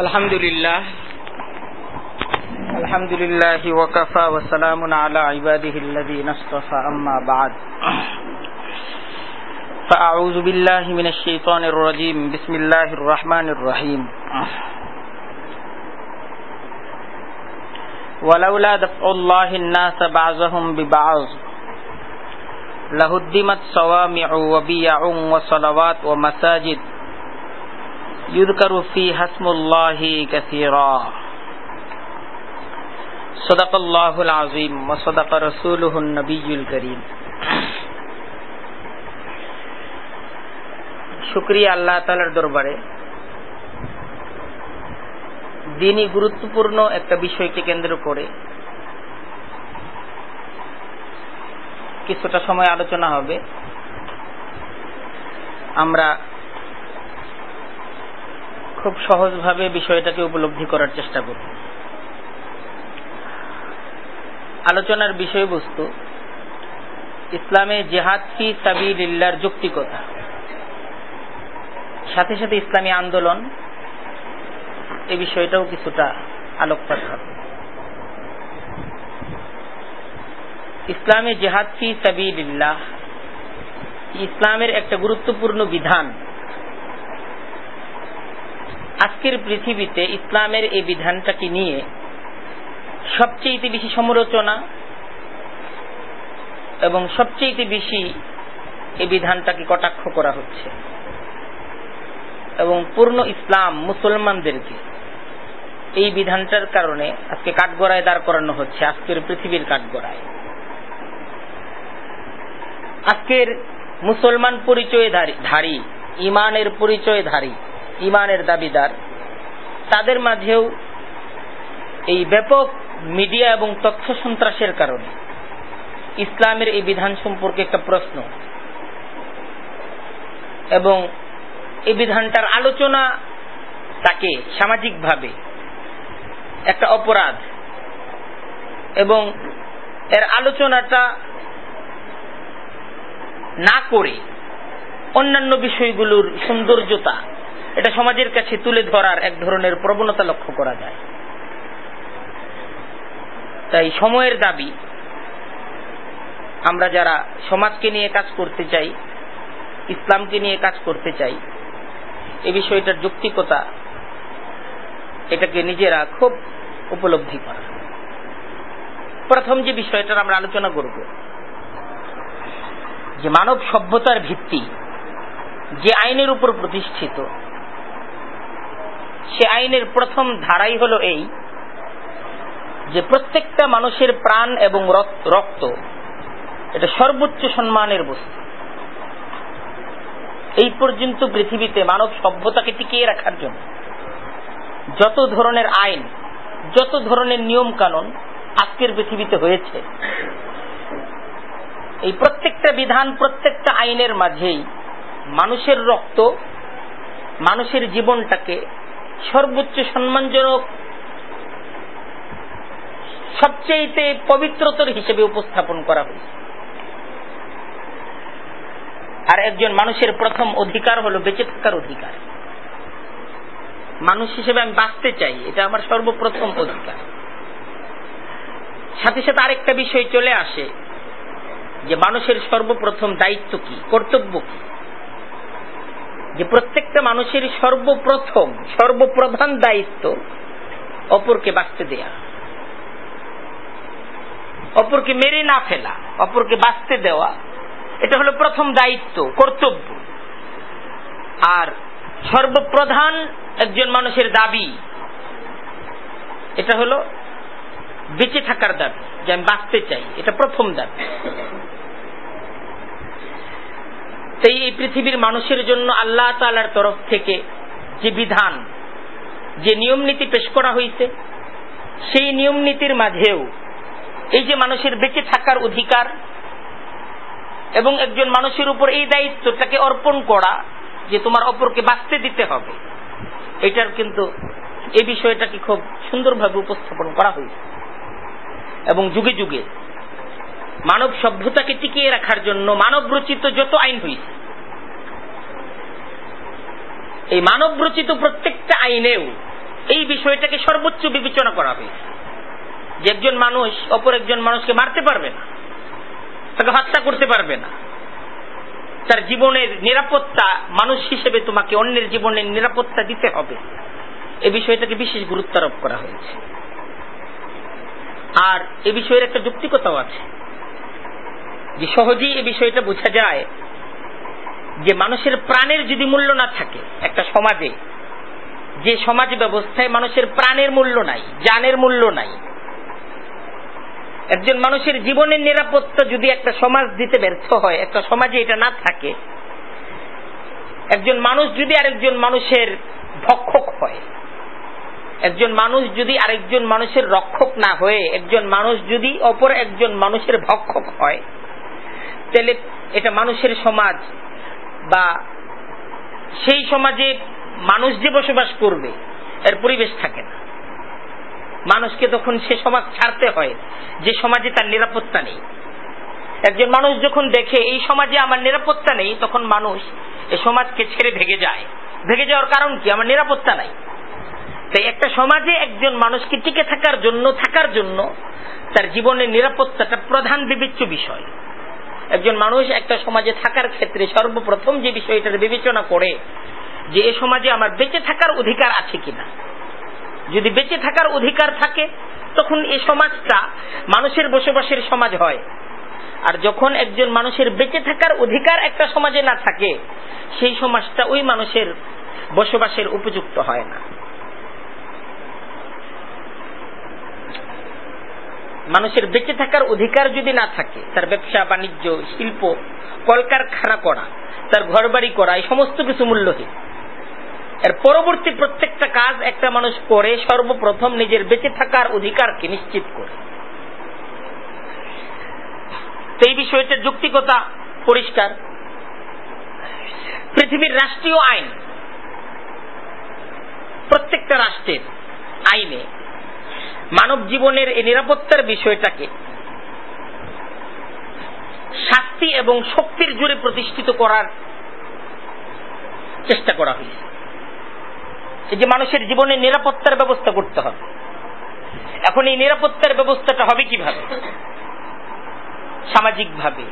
الحمد لله الحمد لله وكفى وسلام على عباده الذين اصطفى أما بعد فأعوذ بالله من الشيطان الرجيم بسم الله الرحمن الرحيم ولولا دفع الله الناس بعضهم ببعض لهدمت صوامع وبيع وصلوات ومساجد يذكر فيها اسم الله كثيرا صدق الله العظيم وصدق رسوله النبي الكريم শুক্রিয়া আল্লাহ তালার দরবারে দিনই গুরুত্বপূর্ণ একটা বিষয়কে কেন্দ্র করে কিছুটা সময় আলোচনা হবে আমরা খুব সহজভাবে বিষয়টাকে উপলব্ধি করার চেষ্টা করব আলোচনার বিষয়বস্তু, ইসলামে জেহাদ ফি সাবিলিল্লার যৌক্তিকতা সাথে সাথে ইসলামী আন্দোলন এই বিষয়টাও কিছুটা আলোকপাত হবে। ইসলামে জেহাদ ফি সাবিলিল্লাহ, ইসলামের একটা গুরুত্বপূর্ণ বিধান আজকের পৃথিবীতে ইসলামের এই বিধানটাকে নিয়ে সবচেয়ে বেশি সমালোচনা এবং সবচেয়ে বেশি এই বিধানটাকে কটাক্ষ করা হচ্ছে। এবং পূর্ণ ইসলাম মুসলমানদেরকে এই বিধানটার কারণে আজকে কাঠগড়ায় দাঁড় করানো হচ্ছে, আজকের পৃথিবীর কাঠগড়ায়। আজকের মুসলমান পরিচয় ধারী, ইমানের পরিচয় ধারী ইমানের দাবিদার, তাদের মাঝেও এই ব্যাপক মিডিয়া এবং তথ্য সন্ত্রাসের কারণে ইসলামের এই বিধান সম্পর্কে একটা প্রশ্ন এবং এই বিধানটার আলোচনা তাকে সামাজিকভাবে একটা অপরাধ এবং এর আলোচনাটা না করে অন্যান্য বিষয়গুলোর সৌন্দর্যতা এটা সমাজের কাছে তুলে ধরার এক ধরনের প্রবণতা লক্ষ্য করা যায়। তাই সময়ের দাবি, আমরা যারা সমাজকে নিয়ে কাজ করতে চাই, ইসলামকে নিয়ে কাজ করতে চাই, এ বিষয়টার যৌক্তিকতা এটাকে নিজেরা খুব উপলব্ধি করা। প্রথম যে বিষয়টার আমরা আলোচনা করব, যে মানব সভ্যতার ভিত্তি যে আইনের উপর প্রতিষ্ঠিত সে আইনের প্রথম ধারাই হল এই, যে প্রত্যেকটা মানুষের প্রাণ এবং রক্ত এটা সর্বোচ্চ সম্মানের বস্তু। এই পর্যন্ত পৃথিবীতে মানব সভ্যতাকে টিকিয়ে রাখার জন্য যত ধরনের আইন, যত ধরনের নিয়ম কানুন আজকের পৃথিবীতে হয়েছে, এই প্রত্যেকটা বিধান, প্রত্যেকটা আইনের মাঝেই মানুষের রক্ত, মানুষের জীবনটাকে সর্বোচ্চ সম্মানজনক সবচেয়ে পবিত্রতর হিসেবে উপস্থাপন করা হয়েছে। আর একজন মানুষের প্রথম অধিকার হলো বেঁচে থাকার অধিকার। মানুষ হিসেবে আমি বাঁচতে চাই, এটা আমার সর্বপ্রথম অধিকার। সাথে সাথে আরেকটা বিষয় চলে আসে, যে মানুষের সর্বপ্রথম দায়িত্ব কি, কর্তব্য কি? যে প্রত্যেকটা মানুষের সর্বপ্রথম, সর্বপ্রধান দায়িত্ব অপরকে বাঁচতে দেয়া। অপরকে মেরে না ফেলা, অপরকে বাঁচতে দেওয়া, এটা হলো প্রথম দায়িত্ব, কর্তব্য। আর সর্বপ্রধান একজন মানুষের দাবি, এটা হলো বেঁচে থাকার দাবি, যে আমি বাঁচতে চাই, এটা প্রথম দাবি। তাই এই পৃথিবীর মানুষের জন্য আল্লাহ তালার তরফ থেকে যে বিধান, যে নিয়ম নীতি পেশ করা হয়েছে সেই নিয়ম নীতির মাঝেও এই যে মানুষের বেঁচে থাকার অধিকার এবং একজন মানুষের উপর এই দায়িত্বটাকে অর্পণ করা যে তোমার অপরকে বাঁচতে দিতে হবে, এটার কিন্তু এই বিষয়টাকে খুব সুন্দরভাবে উপস্থাপন করা হয়েছে এবং যুগে যুগে মানব সভ্যতাকে টিকিয়ে রাখার জন্য মানব রচিত যত আইন হয়েছে এই মানব রচিত প্রত্যেকটা আইনেও এই বিষয়টাকে সর্বোচ্চ বিবেচনা করা হয়েছে যে একজন মানুষ অপর একজন মানুষকে মারতে পারবে না, তাকে হত্যা করতে পারবে না। তার জীবনের নিরাপত্তা মানুষ হিসেবে তোমাকে অন্যের জীবনের নিরাপত্তা দিতে হবে। এ বিষয়টাকে বিশেষ গুরুত্ব আরোপ করা হয়েছে। আর এ বিষয়ের একটা যুক্তিকতাও আছে। যে সহজেই এ বিষয়টা বোঝা যায় যে মানুষের প্রাণের যদি মূল্য না থাকে, একটা সমাজে, যে সমাজ ব্যবস্থায় মানুষের প্রাণের মূল্য নাই জানের মূল্য নাই, একজন মানুষের জীবনের নিরাপত্তা যদি একটা সমাজ দিতে ব্যর্থ হয়, একটা সমাজে এটা না থাকে, একজন মানুষ যদি আরেকজন মানুষের ভক্ষক হয়, একজন মানুষ যদি আরেকজন মানুষের রক্ষক না হয়ে, একজন মানুষ যদি অপর একজন মানুষের ভক্ষক হয় তাহলে এটা মানুষের সমাজ বা সেই সমাজে মানুষ যে বসবাস করবে, এর পরিবেশ থাকে না। মানুষকে তখন সে সমাজ ছাড়তে হয়, যে সমাজে তার নিরাপত্তা নেই। একজন মানুষ যখন দেখে, এই সমাজে আমার নিরাপত্তা নেই, তখন মানুষ এ সমাজকে ছেড়ে ভেগে যায়। ভেগে যাওয়ার কারণ কি? আমার নিরাপত্তা নাই। তাই একটা সমাজে একজন মানুষকে টিকে থাকার জন্য থাকার জন্য তার জীবনের নিরাপত্তাটা প্রধান বিবেচ্য বিষয়। একজন মানুষ একটা সমাজে থাকার ক্ষেত্রে সর্বপ্রথম যে বিষয়টার বিবেচনা করে যে এ সমাজে আমার বেঁচে থাকার অধিকার আছে কিনা। যদি বেঁচে থাকার অধিকার থাকে, তখন এই সমাজটা মানুষের বসবাসের সমাজ হয়। আর যখন একজন মানুষের বেঁচে থাকার অধিকার একটা সমাজে না থাকে, সেই সমাজটা ওই মানুষের বসবাসের উপযুক্ত হয় না। মানুষের বেঁচে থাকার অধিকার যদি না থাকে, তার ব্যবসা, বাণিজ্য, শিল্প, কলকারখানা করা, তার ঘর বাড়ি করা, এই সমস্ত কিছু মূল্যহীন এর পরবর্তী প্রত্যেকটা কাজ একটা মানুষ করে, সর্বপ্রথম নিজের বেঁচে থাকার অধিকারকে নিশ্চিত করে। এই বিষয়টার যুক্তিকতা পরিষ্কার। পৃথিবীর রাষ্ট্রীয় আইন, প্রত্যেকটা রাষ্ট্রের আইনে মানব জীবনের এই নিরাপত্তার বিষয়টাকে শাস্তি এবং শক্তির জুড়ে প্রতিষ্ঠিত করার চেষ্টা করা হয়েছে। এই যে মানুষের জীবনে নিরাপত্তার ব্যবস্থা করতে হবে। এখন এই নিরাপত্তার ব্যবস্থাটা হবে কীভাবে? সামাজিকভাবে।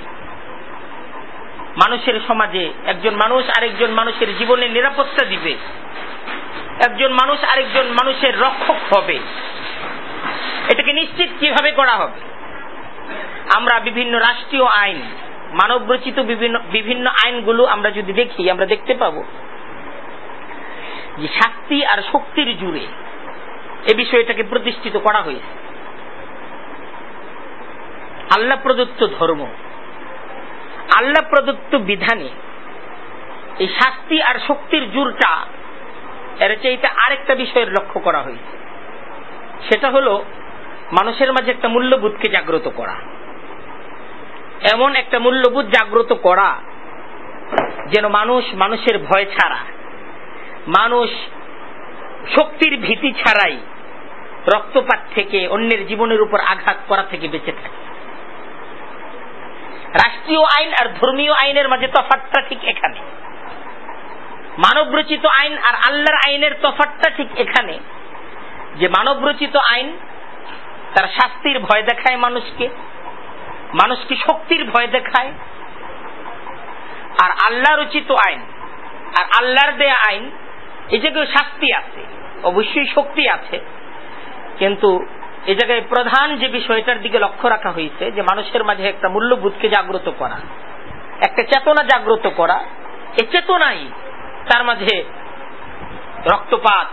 মানুষের সমাজে একজন মানুষ আরেকজন মানুষের জীবনে নিরাপত্তা দিবে। একজন মানুষ আরেকজন মানুষের রক্ষক হবে। এটাকে নিশ্চিত কীভাবে করা হবে? আমরা বিভিন্ন রাষ্ট্রীয় আইন মানব রচিত বিভিন্ন বিভিন্ন আইনগুলো আমরা যদি দেখি, আমরা দেখতে পাব যে শাস্তি আর শক্তির জুড়ে এ বিষয়টাকে প্রতিষ্ঠিত করা হয়েছে। আল্লাহ প্রদত্ত ধর্ম, আল্লাহ প্রদত্ত বিধানে এই শাস্তি আর শক্তির জুরটা এর চাইতে আরেকটা বিষয়ের লক্ষ্য করা হয়েছে। সেটা হলো মানুষের মাঝে একটা মূল্যবোধকে জাগ্রত করা। এমন একটা মূল্যবোধ জাগ্রত করা যেন মানুষ মানুষের ভয় ছাড়া, মানুষ শক্তির ভীতি ছাড়াই রক্তপাত থেকে অন্যের জীবনের উপর আঘাত করা থেকে বেঁচে থাকে। রাষ্ট্রীয় আইন আর ধর্মীয় আইনের মাঝে তফাতটা ঠিক এখানে। মানব রচিত আইন আর আল্লাহর আইনের তফাতটা ঠিক এখানে। যে মানব রচিত আইন, তার শাস্তির ভয় দেখায় মানুষকে মানুষকে শক্তির ভয় দেখায়। আর আল্লাহ রচিত আইন, আর আল্লাহর দেয়া আইন, এই জায়গায় শাস্তি আছে, অবশ্যই শক্তি আছে। কিন্তু এ জায়গায় প্রধান যে বিষয়টার দিকে লক্ষ্য রাখা হয়েছে, যে মানুষের মাঝে একটা মূল্যবোধকে জাগ্রত করা, একটা চেতনা জাগ্রত করা, এ চেতনাই তার মাঝে রক্তপাত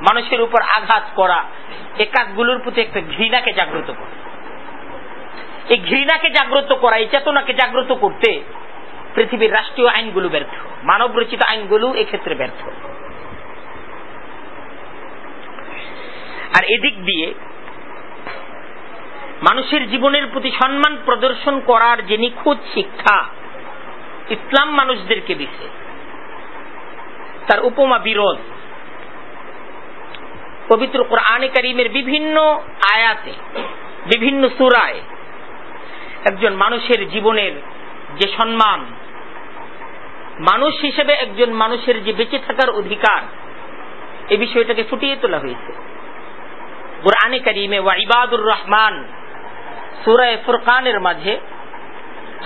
মানুষের উপর আঘাত করা, এ কাজগুলোর প্রতি একটা ঘৃণাকে জাগ্রত করে। এই ঘৃণাকে জাগ্রত করা, এই চেতনাকে জাগ্রত করতে পৃথিবীর রাষ্ট্রীয় আইনগুলো ব্যর্থ। মানব রচিত আইনগুলো এক্ষেত্রে ব্যর্থ। আর এদিক দিয়ে মানুষের জীবনের প্রতি সম্মান প্রদর্শন করার যে নিখুঁত শিক্ষা ইসলাম মানুষদেরকে দিছে, তার উপমা বিরোধ পবিত্র কোরআনে করিমের বিভিন্ন আয়াতে, বিভিন্ন সুরায় একজন মানুষের জীবনের যে সম্মান, মানুষ হিসেবে একজন মানুষের যে বেঁচে থাকার অধিকার এই বিষয়টাকে ফুটিয়ে তোলা হয়েছে। কোরআনে করিমে ওয়াইবাদুর রহমান সুরায় ফুরকানের মাঝে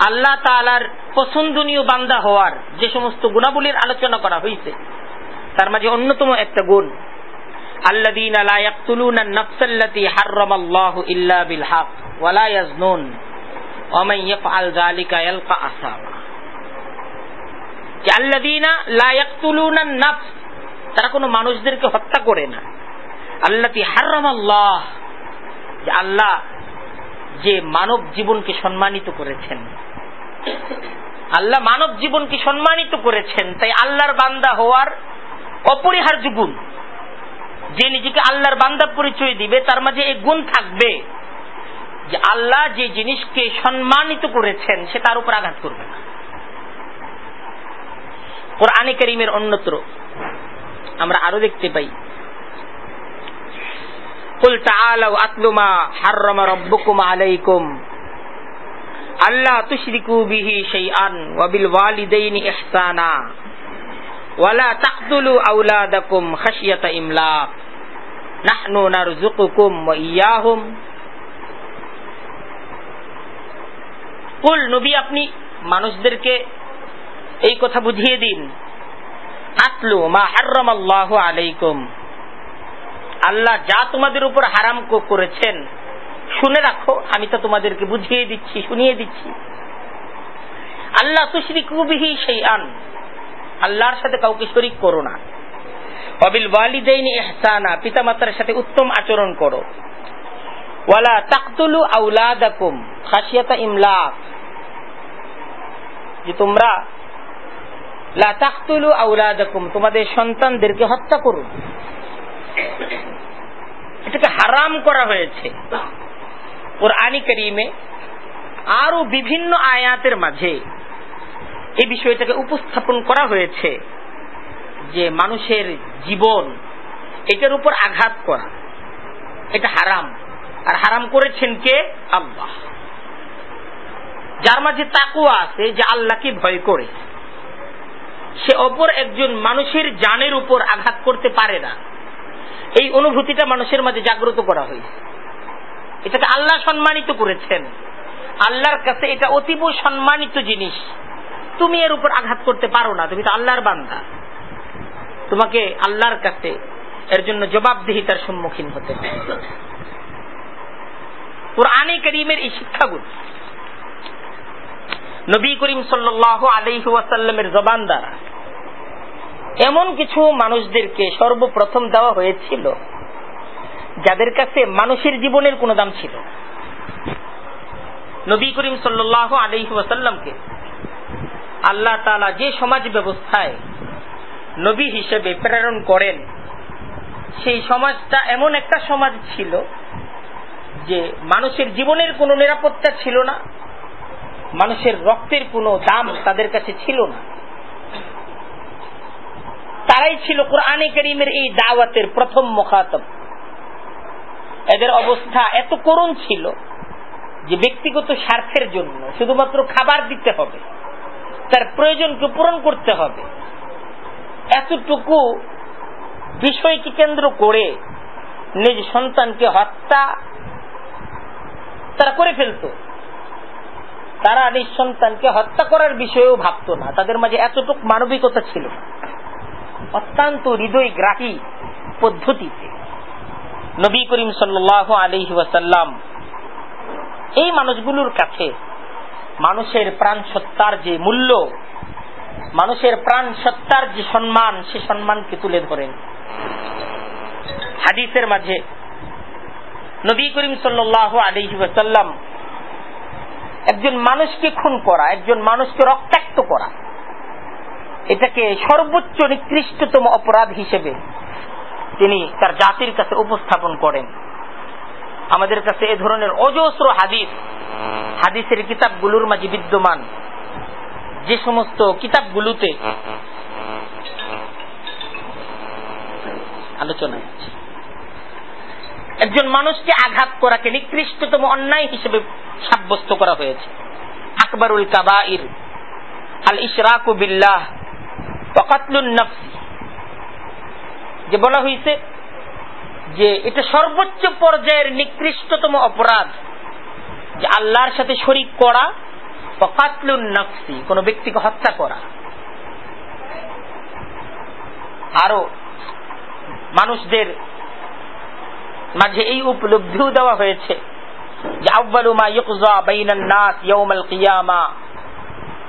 আল্লাহ তালার পছন্দনীয় বান্দা হওয়ার যে সমস্ত গুণাবলীর আলোচনা করা হয়েছে, তার মাঝে অন্যতম একটা গুণ আল্লাযীনা লা ইয়াকতুলুনা আন-নাফসাল্লাতী হাররামাল্লাহু ইল্লা বিল হক ওয়া লা ইয়াজনুন। ওয়া মান ইয়াফআল যালিকা যে আল্লাযীনা লা ইয়াকতুলুনা আন-নাফস তারা কোনো মানুষদেরকে হত্যা করে না। আল্লাতী হাররামাল্লাহ, যে আল্লাহ যে মানব জীবনকে সম্মানিত করেছেন। আল্লাহ মানব জীবনকে সম্মানিত করেছেন, তাই আল্লাহর বান্দা হওয়ার অপরিহার্য গুণ। যে নিজেকে আল্লাহর বান্দা পরিচয় দিবে তার মাঝে এই গুণ থাকবে যে আল্লাহ যে জিনিসকে সম্মানিত করেছেন সে তার উপর আঘাত করবে না কোরআনে করিমের অন্যত্র আমরা আরো দেখতে পাই قل تعالوا أتل ما حرم ربكم عليكم ألا تشركوا به شيئا وبالوالدين إحسانا ولا تقتلوا أولادكم خشية إملاق নাহনু নারযুকুকুম ওয়া ইয়াহুম। কুল, নবী, আপনি মানুষদেরকে এই কথা বুঝিয়ে দিন। আতলু মা হারাম আল্লাহ আল্লাহ যা তোমাদের উপর হারাম করেছেন, শুনে রাখো, আমি তো তোমাদেরকে বুঝিয়ে দিচ্ছি, শুনিয়ে দিচ্ছি। আল্লাহ তুশ্রিকুবিহি সেই আন আল্লাহর সাথে কাউকে শরিক করো না। অবিল ওয়ালিদাইনি ইহসানা, পিতামাতার সাথে উত্তম আচরণ করো। ওয়ালা তাকতুলু আউলাদাকুম খাসিয়াতা ইমলাক। যে তোমরা, লা তাকতুলু আউলাদাকুম তোমাদের সন্তানদেরকে হত্যা করো। এটাকে হারাম করা হয়েছে। কোরআনি করিমে আরও বিভিন্ন আয়াতের মাঝে এই বিষয়টাকে উপস্থাপন করা হয়েছে। যে মানুষের জীবন, এটার উপর আঘাত করা, এটা হারাম। আর হারাম করেছেন কে? আল্লাহ। যার মাঝে তাকুয়া আছে, যে আল্লাহকে ভয় করে। সে অপর একজন মানুষের জানের উপর আঘাত করতে পারে না। এই অনুভূতিটা মানুষের মাঝে জাগ্রত করা হয়েছে। এটাকে আল্লাহ সম্মানিত করেছেন। আল্লাহর কাছে এটা অতীব সম্মানিত জিনিস। তুমি এর উপর আঘাত করতে পারো না, তুমি তো আল্লাহর বান্দা। তোমাকে আল্লাহর কাছে এর জন্য জবাবদিহিতার সম্মুখীন হতে হবে কোরআনে করিমের এই শিক্ষাগুলো নবী করিম সাল্লাহ আলহি ওয়াসাল্লামের জবান দ্বারা এমন কিছু মানুষদেরকে সর্বপ্রথম দেওয়া হয়েছিল, যাদের কাছে মানুষের জীবনের কোনো দাম ছিল নবী করিম সাল্লাহ আলহি ওয়াসাল্লামকে আল্লাহ তালা যে সমাজ ব্যবস্থায় নবী হিসেবে প্রেরণ করেন। সেই সমাজটা এমন একটা সমাজ ছিল যে মানুষের জীবনের কোনো নিরাপত্তা ছিল না, মানুষের রক্তের কোনো দাম তাদের কাছে ছিল না। তারাই ছিল কোরআনে করিমের এই দাওয়াতের প্রথম মুখাতব। এদের অবস্থা এত করুণ ছিল যে ব্যক্তিগত স্বার্থের জন্য শুধুমাত্র খাবার দিতে হবে, তার প্রয়োজনকে পূরণ করতে হবে। এতটুকু বিষয়কে কেন্দ্র করে নিজ সন্তানকে হত্যা তারা করে ফেলত। তারা নিজ সন্তানকে হত্যা করার বিষয়েও ভাবত না। তাদের মাঝে এতটুক মানবিকতা ছিল অত্যন্ত হৃদয়গ্রাহী পদ্ধতিতে নবী করিম সাল্লাহ আলহি ওয়াসাল্লাম এই মানুষগুলোর কাছে মানুষের প্রাণ সত্তার যে মূল্য মানুষের প্রাণ সত্তার যে সম্মান, সে সম্মানকে তুলে ধরেন। হাদিসের মাঝে নবী করিম সাল্লাহ একজন মানুষকে খুন করা, একজন মানুষকে রক্তাক্ত করা, এটাকে সর্বোচ্চ নিকৃষ্টতম অপরাধ হিসেবে তিনি তার জাতির কাছে উপস্থাপন করেন। আমাদের কাছে এ ধরনের অজস্র হাদিস, হাদিসের কিতাবগুলোর মাঝে বিদ্যমান। যে সমস্ত কিতাবগুলোতে আলোচনা একজন মানুষকে আঘাত করাকে নিকৃষ্টতম অন্যায় হিসেবে সাব্যস্ত করা হয়েছে। আকবরুল কাবাইর, আল ইশরাকু বিল্লাহ যে বলা হয়েছে যে এটা সর্বোচ্চ পর্যায়ের নিকৃষ্টতম অপরাধ যে আল্লাহর সাথে শরিক করা নফসি, কোন ব্যক্তিকে হত্যা করা। আরও মানুষদের মাঝে এই উপলব্ধিও দেওয়া হয়েছে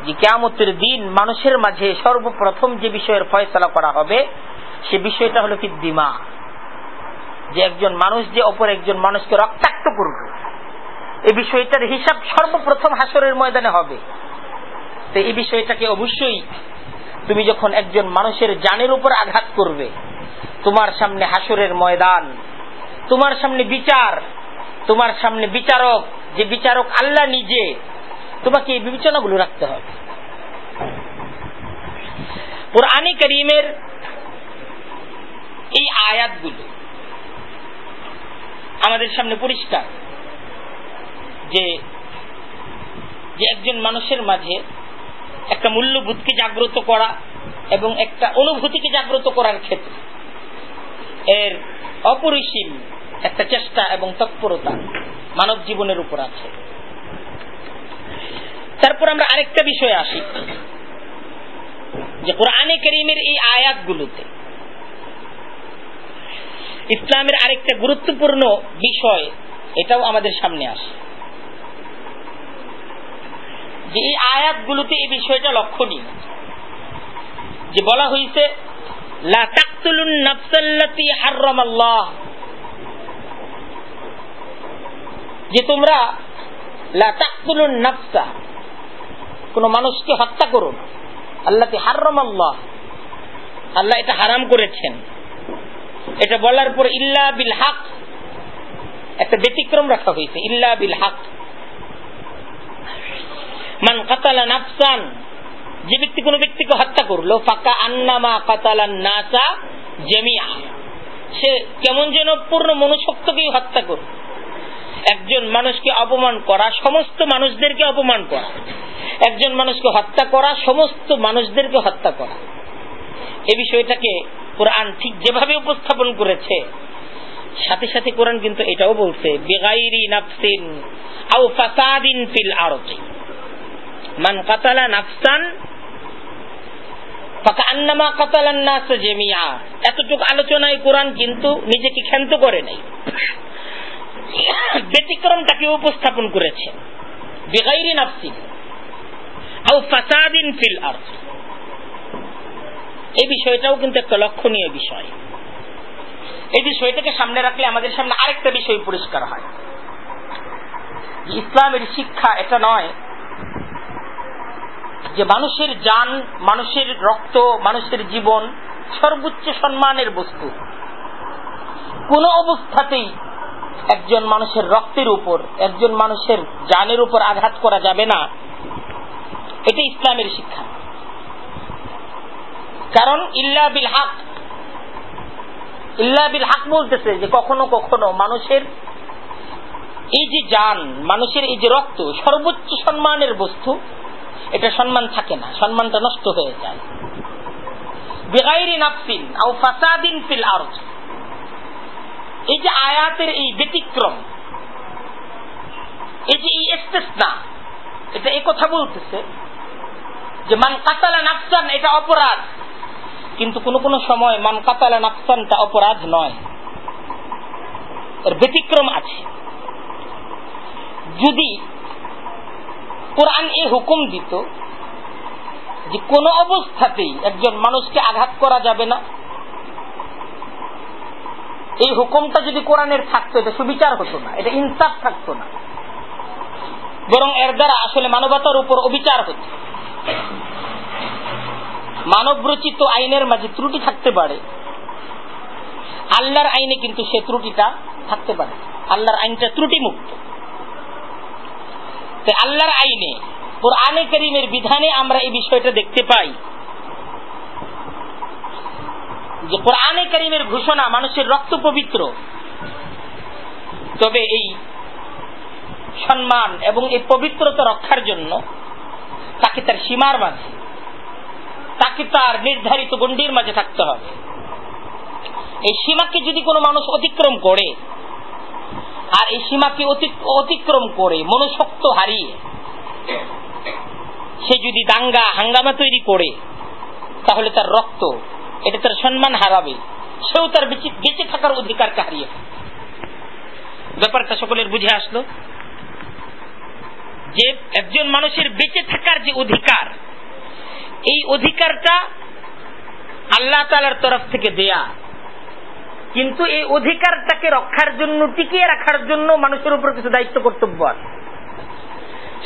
কিয়ামতের দিন মানুষের মাঝে সর্বপ্রথম যে বিষয়ের ফয়সলা করা হবে, সে বিষয়টা হলো কি দিমা যে একজন মানুষ যে অপর একজন মানুষকে রক্তাক্ত করবে। এই বিষয়টার হিসাব সর্বপ্রথম হাসরের ময়দানে হবে। তো এই বিষয়টাকে অবশ্যই তুমি যখন একজন মানুষের জানের উপর আঘাত করবে, তোমার সামনে হাসরের ময়দান, তোমার সামনে বিচার, তোমার সামনে বিচারক, যে বিচারক আল্লাহ নিজে, তোমাকে এই বিবেচনাগুলো রাখতে হবে। কোরআনে করিমের এই আয়াতগুলো আমাদের সামনে পরিষ্কার। যে যে একজন মানুষের মাঝে একটা মূল্যবোধকে জাগ্রত করা এবং একটা অনুভূতিকে জাগ্রত করার ক্ষেত্রে এর অপরিসীম একটা চেষ্টা এবং তৎপরতা মানব জীবনের উপর আছে। তারপর আমরা আরেকটা বিষয়ে আসি, যে কোরআনে করিমের এই আয়াতগুলোতে ইসলামের আরেকটা গুরুত্বপূর্ণ বিষয় এটাও আমাদের সামনে আসে। যে এই আয়াতগুলোতে এই বিষয়টা লক্ষণীয়। যে বলা হয়েছে যে তোমরা নাফসা। কোন মানুষকে হত্যা করো না। আল্লাহ হার্রম আল্লাহ আল্লাহ এটা হারাম করেছেন। এটা বলার পর ইল্লা বিল হাক, একটা ব্যতিক্রম রাখা হয়েছে ইল্লা বিল হাক। মান কাতালা নাফসান, যে ব্যক্তি কোন ব্যক্তিকে হত্যা করল, ফাঁকা আন্নামা কাতালান নাসা জেমিয়া সে কেমন যেন পূর্ণ মনুষ্যত্বকেই হত্যা করল। একজন মানুষকে অপমান করা, সমস্ত মানুষদেরকে অপমান করা। একজন মানুষকে হত্যা করা, সমস্ত মানুষদেরকে হত্যা করা। এই বিষয়টাকে কোরআন ঠিক যেভাবে উপস্থাপন করেছে, সাথে সাথে কোরআন কিন্তু এটাও বলছে, বেগাইরি নাফসিন আউ ফাসাদিন ফিল আরতি মান কাতালা নাফসান বিষয়টাও কিন্তু একটা লক্ষণীয় বিষয়। এই বিষয়টাকে সামনে রাখলে আমাদের সামনে আরেকটা বিষয় পরিষ্কার হয়। ইসলামের শিক্ষা এটা নয় যে মানুষের যান মানুষের রক্ত, মানুষের জীবন সর্বোচ্চ সম্মানের বস্তু। কোন অবস্থাতেই একজন মানুষের রক্তের উপর, একজন মানুষের জানের উপর আঘাত করা যাবে না। এটা ইসলামের শিক্ষা। কারণ ইল্লা বিল হাক, ইল্লা বিল হাক বলতেছে যে কখনো কখনো মানুষের এই যে যান মানুষের এই যে রক্ত সর্বোচ্চ সম্মানের বস্তু এটা সম্মান থাকে না, সম্মানটা নষ্ট হয়ে যায়। ফিল এই যে আয়াতের এই ব্যতিক্রম, এই যে এই না এটা এই কথা বলতেছে যে মান কাতালা এটা অপরাধ। কিন্তু কোন কোন সময় মান কাতালা নাফসানটা অপরাধ নয়। এর ব্যতিক্রম আছে। যদি কোরআন এ হুকুম দিত যে কোন অবস্থাতেই একজন মানুষকে আঘাত করা যাবে না। এই হুকুমটা যদি কোরআনের থাকতো, এটা সুবিচার হতো না, এটা ইনসাফ থাকতো না। বরং এর দ্বারা আসলে মানবতার উপর অবিচার হতো মানব রচিত আইনের মাঝে ত্রুটি থাকতে পারে। আল্লাহর আইনে কিন্তু সে ত্রুটিটা থাকতে পারে। আল্লাহর আইনটা ত্রুটি মুক্ত আল্লাহর আইনে, কোরআনে করিমের বিধানে আমরা এই বিষয়টা দেখতে পাই। যে কোরআনে করিমের ঘোষণা মানুষের রক্ত পবিত্র। তবে এই সম্মান এবং এই পবিত্রতা রক্ষার জন্য তাকে তার সীমার মাঝে, তাকে তার নির্ধারিত গণ্ডির মাঝে থাকতে হবে। এই সীমাকে যদি কোনো মানুষ অতিক্রম করে আর এই সীমাকে অতিক্রম করে মনুশক্ত হারিয়ে, সে যদি দাঙ্গা, হাঙ্গামা তৈরি করে, তাহলে তার রক্ত, এটা তার সম্মান হারাবে। সেও তার বেঁচে থাকার অধিকারকে হারিয়ে ব্যাপারটা সকলের বুঝে আসলো? যে একজন মানুষের বেঁচে থাকার যে অধিকার, এই অধিকারটা আল্লাহ তালার তরফ থেকে দেয়া। কিন্তু এই অধিকারটাকে রক্ষার জন্য, টিকিয়ে রাখার জন্য মানুষের উপর কিছু দায়িত্ব কর্তব্য আছে।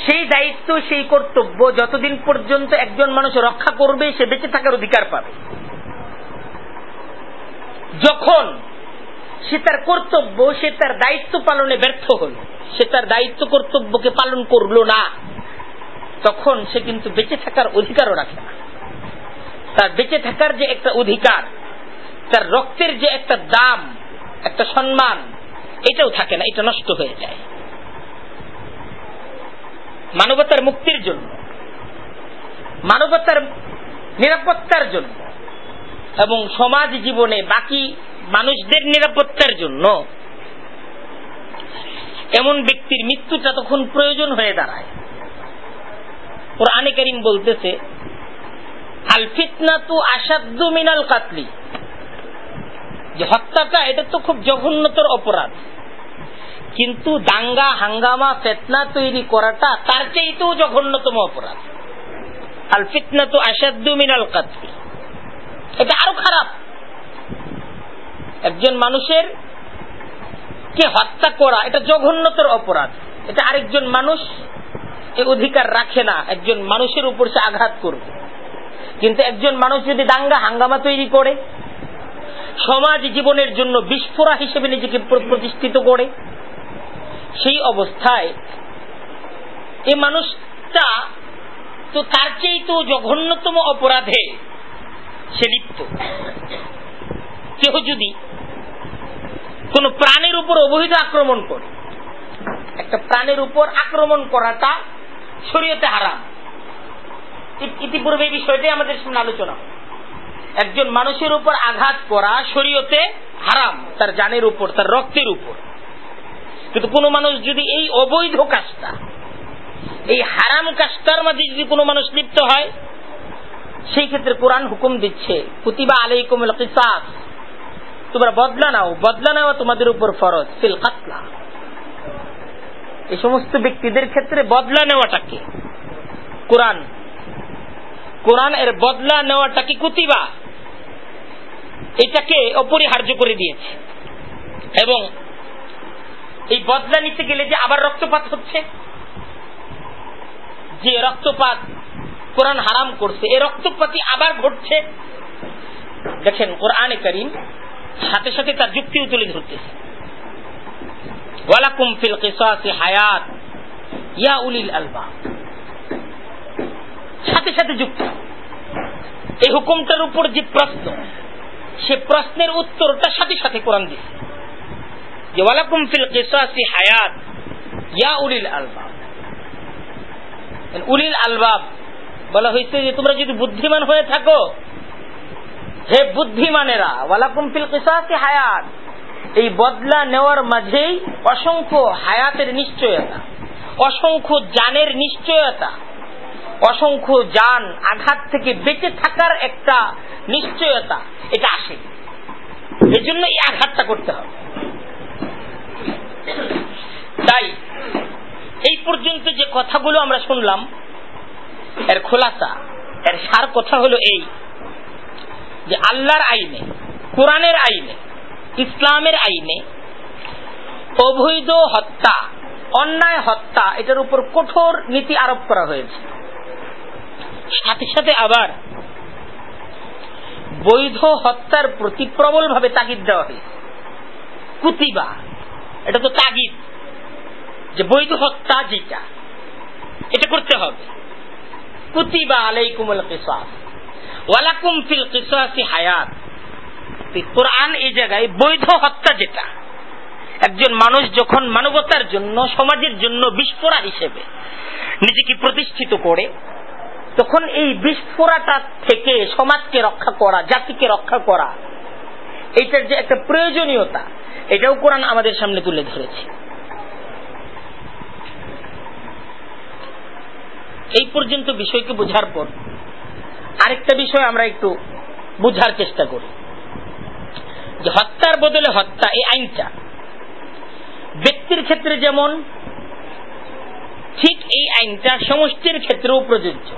সেই দায়িত্ব, সেই কর্তব্য যতদিন পর্যন্ত একজন মানুষ রক্ষা করবে, সে বেঁচে থাকার অধিকার পাবে। যখন সে তার কর্তব্য, সে তার দায়িত্ব পালনে ব্যর্থ হল, সে তার দায়িত্ব কর্তব্যকে পালন করল না, তখন সে কিন্তু বেঁচে থাকার অধিকারও রাখে না। তার বেঁচে থাকার যে একটা অধিকার তার রক্তের যে একটা দাম, একটা সম্মান, এটাও থাকে না, এটা নষ্ট হয়ে যায়। মানবতার মুক্তির জন্য, মানবতার নিরাপত্তার জন্য, এবং সমাজ জীবনে বাকি মানুষদের নিরাপত্তার জন্য, এমন ব্যক্তির মৃত্যুটা তখন প্রয়োজন হয়ে দাঁড়ায়। কোরআনে করিম বলতেছে, আল ফিতনা তু আসাদ্দু মিনাল কাতলি। যে হত্যাটা, এটা তো খুব জঘন্যতর অপরাধ। কিন্তু দাঙ্গা, হাঙ্গামা, ফেতনা তৈরি করাটা তার চেয়েতেও জঘন্যতম অপরাধ। আল ফিতনা তো আসাদ্দু মিনাল কাতলি। এটা আরও খারাপ। একজন মানুষের কে হত্যা করা, এটা জঘন্যতর অপরাধ। এটা আরেকজন মানুষ এ অধিকার রাখে না, একজন মানুষের উপর সে আঘাত করবে। কিন্তু একজন মানুষ যদি দাঙ্গা, হাঙ্গামা তৈরি করে সমাজ জীবনের জন্য বিস্ফোরা হিসেবে নিজেকে প্রতিষ্ঠিত করে। সেই অবস্থায় এ মানুষটা তো তার চেয়ে তো জঘন্যতম অপরাধে সে লিপ্ত। কেহ যদি কোন প্রাণের উপর অবৈধ আক্রমণ করে, একটা প্রাণের উপর আক্রমণ করাটা শরীয়তে হারাম। ইতিপূর্বে এই বিষয়টাই আমাদের সামনে আলোচনা। একজন মানুষের উপর আঘাত করা শরীয়তে হারাম, তার জানের উপর, তার রক্তের উপর। কিন্তু কোন মানুষ যদি এই অবৈধ কাজটা, এই হারাম কাজটার মাঝে যদি কোনো মানুষ লিপ্ত হয়, সেই ক্ষেত্রে কোরআন হুকুম দিচ্ছে, কুতিবা আলাইকুম কিসাস। তোমরা বদলা নাও, বদলা নেওয়া তোমাদের উপর ফরজ, ফিল কাতলা। এই সমস্ত ব্যক্তিদের ক্ষেত্রে বদলা নেওয়াটাকে কোরআন কোরআন এর বদলা নেওয়াটাকে কুতিবা? এটাকে অপরিহার্য করে দিয়েছে। এবং এই বদলা নিতে গেলে যে আবার রক্তপাত হচ্ছে? যে রক্তপাত কোরআন হারাম করছে, এই রক্তপাতি আবার ঘটছে। দেখেন, কোরআনে করিম সাথে সাথে তার যুক্তিও তুলে ধরতেছে। ওয়ালাকুম ফিল কিসাসি হায়াত, ইয়া উলিল আলবা সাথে সাথে যুক্তি। এই হুকুমটার উপর যে প্রশ্ন, সে প্রশ্নের উত্তরটা সাথে সাথে কোরআন দিচ্ছে হায়াত, ইয়া উলিল আলবাব। উলিল আলবাব বলা হয়েছে যে তোমরা যদি বুদ্ধিমান হয়ে থাকো, হে বুদ্ধিমানেরা, ওয়ালাকুম ফিল কিসাসি হায়াত, এই বদলা নেওয়ার মাঝেই অসংখ্য হায়াতের নিশ্চয়তা, অসংখ্য জানের নিশ্চয়তা অসংখ্য যান আঘাত থেকে বেঁচে থাকার একটা নিশ্চয়তা, এটা আসে। এজন্য এই আঘাতটা করতে হবে। তাই এই পর্যন্ত যে কথাগুলো আমরা শুনলাম, এর খোলাসা, এর সার কথা হলো এই, যে আল্লাহর আইনে, কোরআনের আইনে, ইসলামের আইনে অবৈধ হত্যা, অন্যায় হত্যা, এটার উপর কঠোর নীতি আরোপ করা হয়েছে। সাথে সাথে আবার বৈধ হত্যার প্রতি প্রবল ভাবে তাগিদ দেওয়া হয়েছে। কুতিবা, এটা তো তাগিদ যে বৈধ হত্যা যেটা, এটা করতে হবে। কুতিবা আলাইকুমুল কিসাস, ওয়ালাকুম ফিল কিসাসি হায়াত। কোরআন এই জায়গায় বৈধ হত্যা যেটা, একজন মানুষ যখন মানবতার জন্য, সমাজের জন্য বিস্ফোরা হিসেবে নিজেকে প্রতিষ্ঠিত করে তখন এই বিস্ফোরাটা থেকে সমাজকে রক্ষা করা, জাতিকে রক্ষা করা এইটার যে একটা প্রয়োজনীয়তা, এটাও কোরআন আমাদের সামনে তুলে ধরেছে। এই পর্যন্ত বিষয়কে বোঝার পর আরেকটা বিষয় আমরা একটু বোঝার চেষ্টা করি। যে হত্যার বদলে হত্যা এই আইনটা। ব্যক্তির ক্ষেত্রে যেমন, ঠিক এই আইনটা সমষ্টির ক্ষেত্রেও প্রযোজ্য।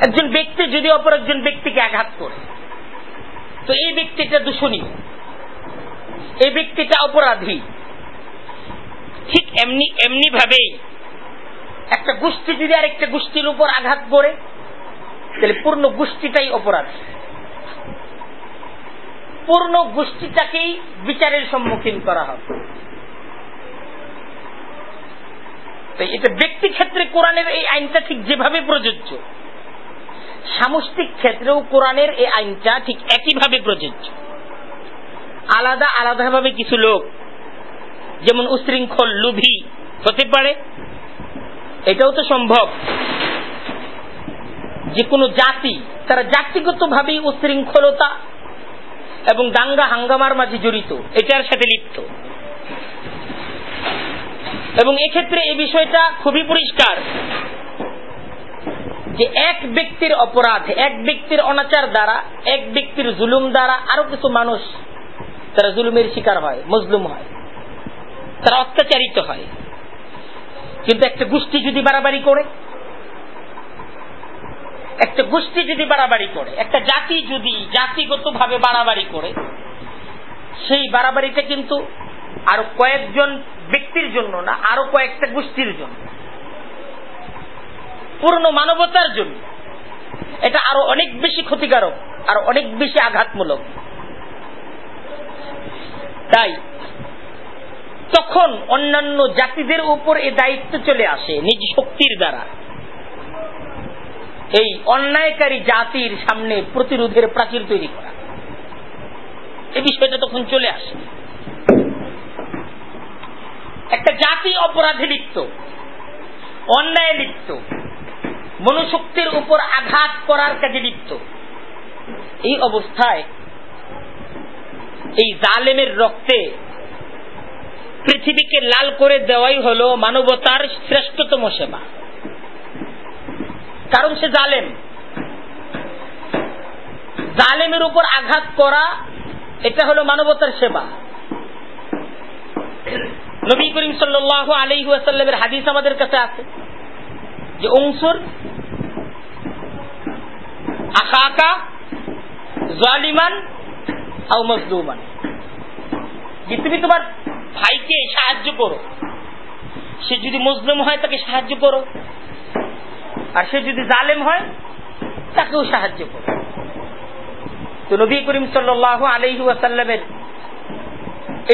একজন ব্যক্তি যদি অপর একজন ব্যক্তিকে আঘাত করে, তো এই ব্যক্তিটা দূষণীয় এই ব্যক্তিটা অপরাধী। ঠিক এমনি এমনি ভাবেই একটা গোষ্ঠী যদি আরেকটা গোষ্ঠীর উপর আঘাত করে, তাহলে পূর্ণ গোষ্ঠীটাই অপরাধ। পূর্ণ গোষ্ঠীটাকেই বিচারের সম্মুখীন করা হবে। এটা ব্যক্তি ক্ষেত্রে কোরআনের এই আইনটা ঠিক যেভাবে প্রযোজ্য সামষ্টিক ক্ষেত্রেও কোরআনের এই আইনটা ঠিক একইভাবে প্রযোজ্য। আলাদা আলাদাভাবে কিছু লোক, যেমন উশৃঙ্খল, লুভি হতে পারে। এটাও তো সম্ভব। যে কোনো জাতি, তারা জাতিগত ভাবেই উশৃঙ্খলতা এবং দাঙ্গা হাঙ্গামার মাঝে জড়িত, এটার সাথে লিপ্ত। এবং এক্ষেত্রে এই বিষয়টা খুবই পরিষ্কার। যে এক ব্যক্তির অপরাধ, এক ব্যক্তির অনাচার দ্বারা, এক ব্যক্তির জুলুম দ্বারা আরও কিছু মানুষ তারা জুলুমের শিকার হয়, মজলুম হয়। তারা অত্যাচারিত হয়। কিন্তু একটা গোষ্ঠী যদি বাড়াবাড়ি করে, একটা গোষ্ঠী যদি বাড়াবাড়ি করে, একটা জাতি যদি জাতিগত ভাবে বাড়াবাড়ি করে, সেই বাড়াবাড়িটা কিন্তু আরও কয়েকজন ব্যক্তির জন্য না, আরও কয়েকটা গোষ্ঠীর জন্য। পূর্ণ মানবতার জন্য। এটা আরও অনেক বেশি ক্ষতিকারক, আর অনেক বেশি আঘাতমূলক। তাই তখন অন্যান্য জাতিদের উপর এ দায়িত্ব চলে আসে, নিজ শক্তির দ্বারা। এই অন্যায়কারী জাতির সামনে প্রতিরোধের প্রাচীর তৈরি করা। এই বিষয়টা তখন চলে আসে। একটা জাতি অপরাধে লিপ্ত, অন্যায় লিপ্ত মনুশক্তির উপর আঘাত করার কাজে লিপ্ত। এই অবস্থায় এই জালেমের রক্তে পৃথিবীকে লাল করে দেওয়াই হল মানবতার শ্রেষ্ঠতম সেবা। কারণ সে জালেম। জালেমের উপর আঘাত করা, এটা হলো মানবতার সেবা। নবী করিম সাল্লাহ আলহি আসাল্লামের হাদিস আমাদের কাছে আছে। যে অংশুর আকাকা, জালিমান আও মজলুমান। যে তুমি তোমার ভাইকে সাহায্য করো, সে যদি মজলুম হয় তাকে সাহায্য করো, আর সে যদি জালেম হয় তাকেও সাহায্য করো। তো নবী করিম সাল্লাহ আলহি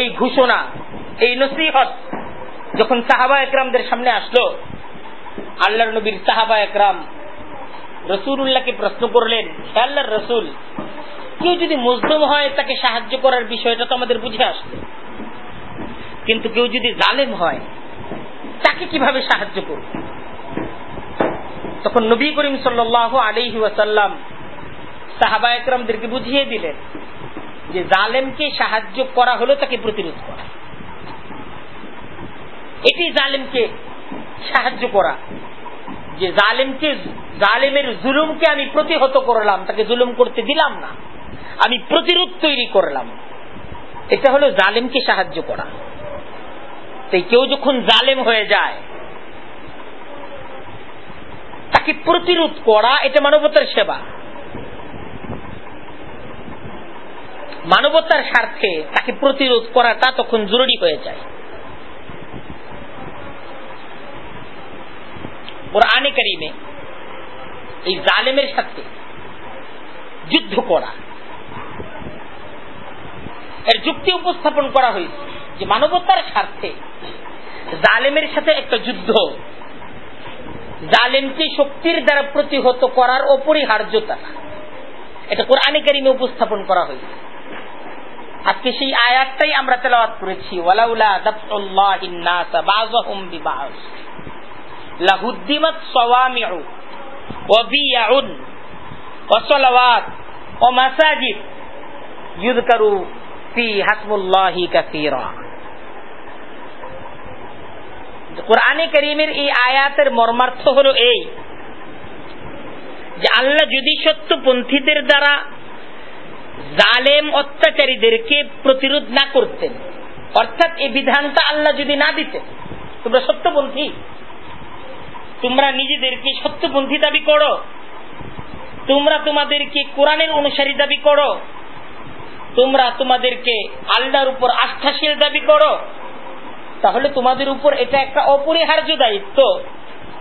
এই ঘোষণা, এই নসিহত যখন সাহাবা একরামদের সামনে আসলো আল্লাহর নবীর সাহাবা একরাম রসুল্লাহকে প্রশ্ন করলেন আল্লাহর রসুল, কেউ যদি মজলুম হয়, তাকে সাহায্য করার বিষয়টা তো আমাদের বুঝে আসলো কিন্তু কেউ যদি জালেম হয়, তাকে কীভাবে সাহায্য করব? তখন নবী করিম সাল্লাহ আলহি ওয়াসাল্লাম সাহাবা একরামদেরকে বুঝিয়ে দিলেন যে জালেমকে সাহায্য করা হলো তাকে প্রতিরোধ করা। এটি জালেমকে সাহায্য করা। যে জালেমকে, জালেমের জুলুমকে আমি প্রতিহত করলাম, তাকে জুলুম করতে দিলাম না। আমি প্রতিরোধ তৈরি করলাম। এটা হলো জালেমকে সাহায্য করা। তাই কেউ যখন জালেম হয়ে যায়, তাকে প্রতিরোধ করা, এটা মানবতার সেবা। মানবতার স্বার্থে তাকে প্রতিরোধ করাটা তখন জরুরি হয়ে যায়। কোরআনে কারিমে এই জালেমের সাথে যুদ্ধ করা। এর যুক্তি উপস্থাপন করা হয়েছে যে মানবতার স্বার্থে জালেমের সাথে একটা যুদ্ধ, জালেমকে শক্তির দ্বারা প্রতিহত করার অপরিহার্যতা। এটা কোরআনে কারিমে উপস্থাপন করা হয়েছে। আজকে সেই আয়াতটাই আমরা তেলাওয়াত করেছি, ওয়ালাউলা লাহুদ্দিমাত সাওয়ামিউ ওয়াবিয়াউন ওয়াসলাওয়াত ও মাসাজিদ ইউযকারু ফি কাসীরা। কোরআনে করিমের এই আয়াতের মর্মার্থ এই, যে আল্লাহ যদি সত্যপন্থীদের দ্বারা জালেম অত্যাচারীদেরকে প্রতিরোধ না করতেন, অর্থাৎ এই বিধানটা আল্লাহ যদি না দিতেন, তোমরা সত্যপন্থী? তোমরা নিজেদেরকে সত্যপন্থী দাবি করো। তোমরা তোমাদেরকে কোরআনের অনুসারী দাবি করো। তোমরা তোমাদেরকে আল্লাহর উপর আস্থাশীল দাবি করো। তাহলে তোমাদের উপর এটা একটা অপরিহার্য দায়িত্ব।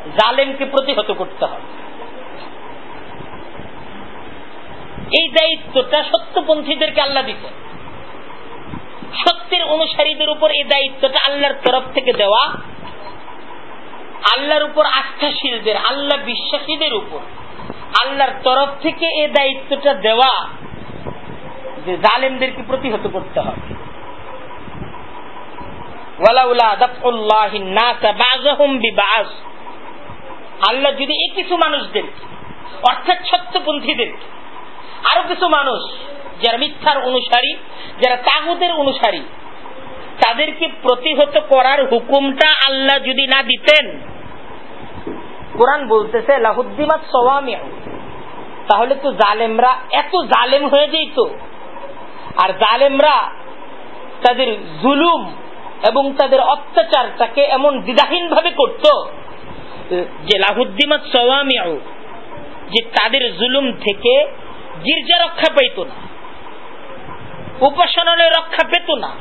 জালেমকে প্রতিহত করতে হবে। এই দায়িত্বটা সত্যপন্থীদেরকে আল্লাহ দিতেন সত্যের অনুসারীদের উপর এই দায়িত্বটা আল্লাহর তরফ থেকে দেওয়া আল্লাহর উপর আস্থাশীলদের, আল্লাহ বিশ্বাসীদের উপর। আল্লাহর তরফ থেকে এই দায়িত্বটা দেওয়া যে জালেমদেরকে প্রতিহত করতে হবে। আল্লাহ যদি এই কিছু মানুষদেরকে অর্থাৎ সত্যপন্থীদেরকে আরও কিছু মানুষ যারা মিথ্যার অনুসারী, যারা তাগুদের অনুসারী, তাদেরকে প্রতিহত করার হুকুমটা আল্লাহ যদি না দিতেন কোরআন বলতেছে, লাহুদ্দিমাত সওয়ামিয়া তাহলে তো জালেমরা, এত জালেম হয়ে যেত আর জালেমরা তাদের জুলুম এবং তাদের অত্যাচারটাকে এমন দ্বিধাহীন ভাবে করত যে লাহুদ্দিমাত সওয়ামিয়াও যে তাদের জুলুম থেকে গির্জা রক্ষা পেত না, উপাসনালয় রক্ষা পেত না,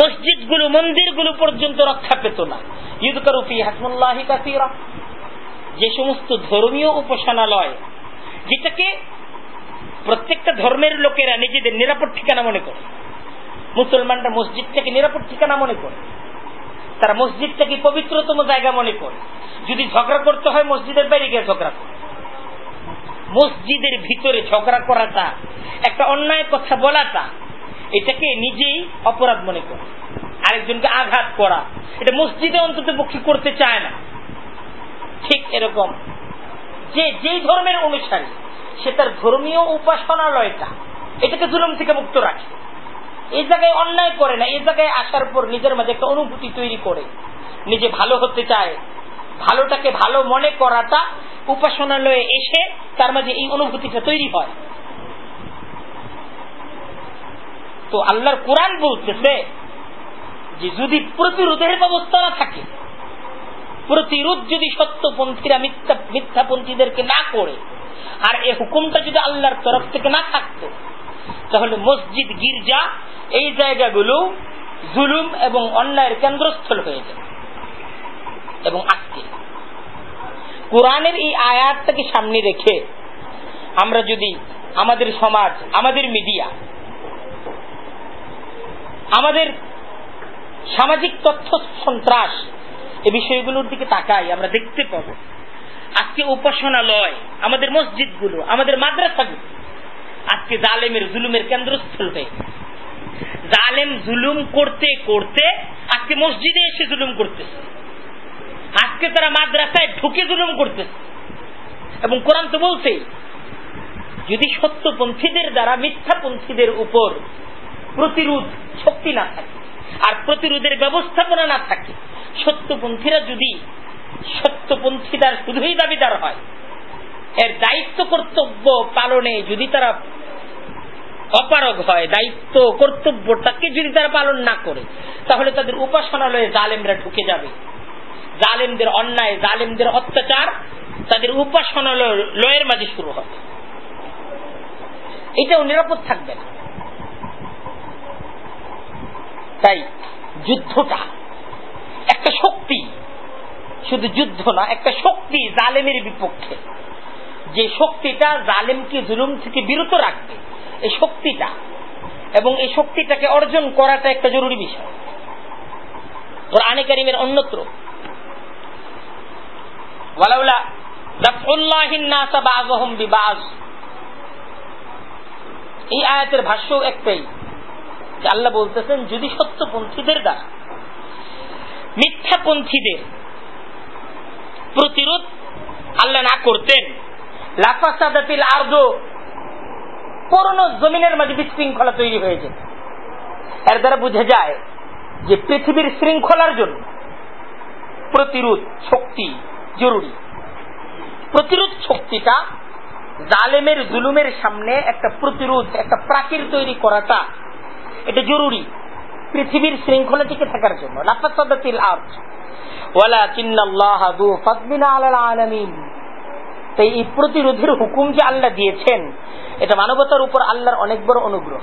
মসজিদগুলো, মন্দিরগুলো পর্যন্ত রক্ষা পেত না। ইউদকারুফি হাসমুল্লাহি কাসিরা। যে সমস্ত ধর্মীয় উপাসনালয়, যেটাকে প্রত্যেকটা ধর্মের লোকেরা নিজেদের নিরাপদ ঠিকানা মনে করে, মুসলমানরা মসজিদটাকে নিরাপদ ঠিকানা মনে করে, তারা মসজিদটাকে পবিত্রতম জায়গা মনে করে, যদি ঝগড়া করতে হয় মসজিদের বাইরে গিয়ে ঝগড়া করে। মসজিদের ভিতরে ঝগড়া করাটা, একটা অন্যায় কথা বলাটা, এটাকে নিজেই অপরাধ মনে করে। আরেকজনকে আঘাত করা, এটা মসজিদে অন্তত পক্ষে করতে চায় না। ঠিক এরকম। যে যেই ধর্মের অনুসারী, সে তার ধর্মীয় উপাসনালয়টা, এটাকে জুলুম থেকে মুক্ত রাখে। এই জায়গায় অন্যায় করে না এই জায়গায় আসার পর নিজের মাঝে একটা অনুভূতি তৈরি করে। নিজে ভালো হতে চায়। ভালোটাকে ভালো মনে করাটা উপাসনালয়ে এসে তার মাঝে এই অনুভূতিটা তৈরি হয়। তো আল্লাহর কোরআন বলতেছে যে, যদি প্রতিরোধের ব্যবস্থা না থাকে প্রতিরোধ যদি সত্যপন্থীরা মিথ্যা মিথ্যাপন্থীদেরকে না করে, আর এই হুকুমটা যদি আল্লাহর তরফ থেকে না থাকতো, তাহলে মসজিদ, গির্জা এই জায়গাগুলো জুলুম এবং অন্যায়ের কেন্দ্রস্থল হয়ে যায় এবং আজকে কোরআনের এই আয়াতটাকে সামনে রেখে আমরা যদি আমাদের সমাজ, আমাদের মিডিয়া, আমাদের সামাজিক তথ্য সন্ত্রাস এই বিষয়গুলোর দিকে তাকাই, আমরা দেখতে পাবো। আজকে উপাসনালয়, আমাদের মসজিদগুলো, আমাদের মাদ্রাসাগুলো, আজকে জালেমের জুলুমের কেন্দ্রস্থল হয়ে জালেম জুলুম করতে করতে আজকে মসজিদে এসে জুলুম করতেছে। আজকে তারা মাদ্রাসায় ঢুকে জুলুম করতেছে। এবং কোরআন তো বলছে, যদি সত্যপন্থীদের দ্বারা মিথ্যাপন্থীদের উপর প্রতিরোধ শক্তি না থাকে আর প্রতিরোধের ব্যবস্থাপনা না থাকে। সত্যপন্থীরা যদি সত্যপন্থীদার শুধুই দাবিদার হয়, এর দায়িত্ব কর্তব্য পালনে যদি তারা অপারগ হয়, দায়িত্ব কর্তব্যটাকে যদি তারা পালন না করে, তাহলে তাদের উপাসনালয়ে জালেমরা ঢুকে যাবে। জালেমদের অন্যায়, জালেমদের অত্যাচার তাদের উপাসনালয়ের মাঝে শুরু হবে। এটাও নিরাপদ থাকবে না। তাই যুদ্ধটা একটা শক্তি, শুধু যুদ্ধ না, একটা শক্তি জালেমের বিপক্ষে। যে শক্তিটা জালেমকে জুলুম থেকে বিরত রাখবে, এই শক্তিটা, এবং এই শক্তিটাকে অর্জন করাটা একটা জরুরি বিষয়। ওর আনে কারিমের অন্যত্র এই আয়াতের ভাষ্য একটাই আল্লাহ বলতেছেন, যদি সত্যপন্থীদের দ্বারা, মিথ্যাপন্থীদের প্রতিরোধ আল্লাহ না করতেন লাফাসাদাতিল আর্দ, পুরনো জমিনের মাঝে বিশৃঙ্খলা তৈরি হয়ে যেত। এর দ্বারা বোঝা যায় যে পৃথিবীর শৃঙ্খলার জন্য প্রতিরোধ শক্তি জরুরি। প্রতিরোধ শক্তিটা জালেমের জুলুমের সামনে একটা প্রতিরোধ, একটা প্রাচীর তৈরি করাটা এটা জরুরি। পৃথিবীর শৃঙ্খলা টিকে থাকার জন্য। এই প্রতিরোধের হুকুম যে আল্লাহ দিয়েছেন, এটা মানবতার উপর আল্লাহর অনেক বড় অনুগ্রহ।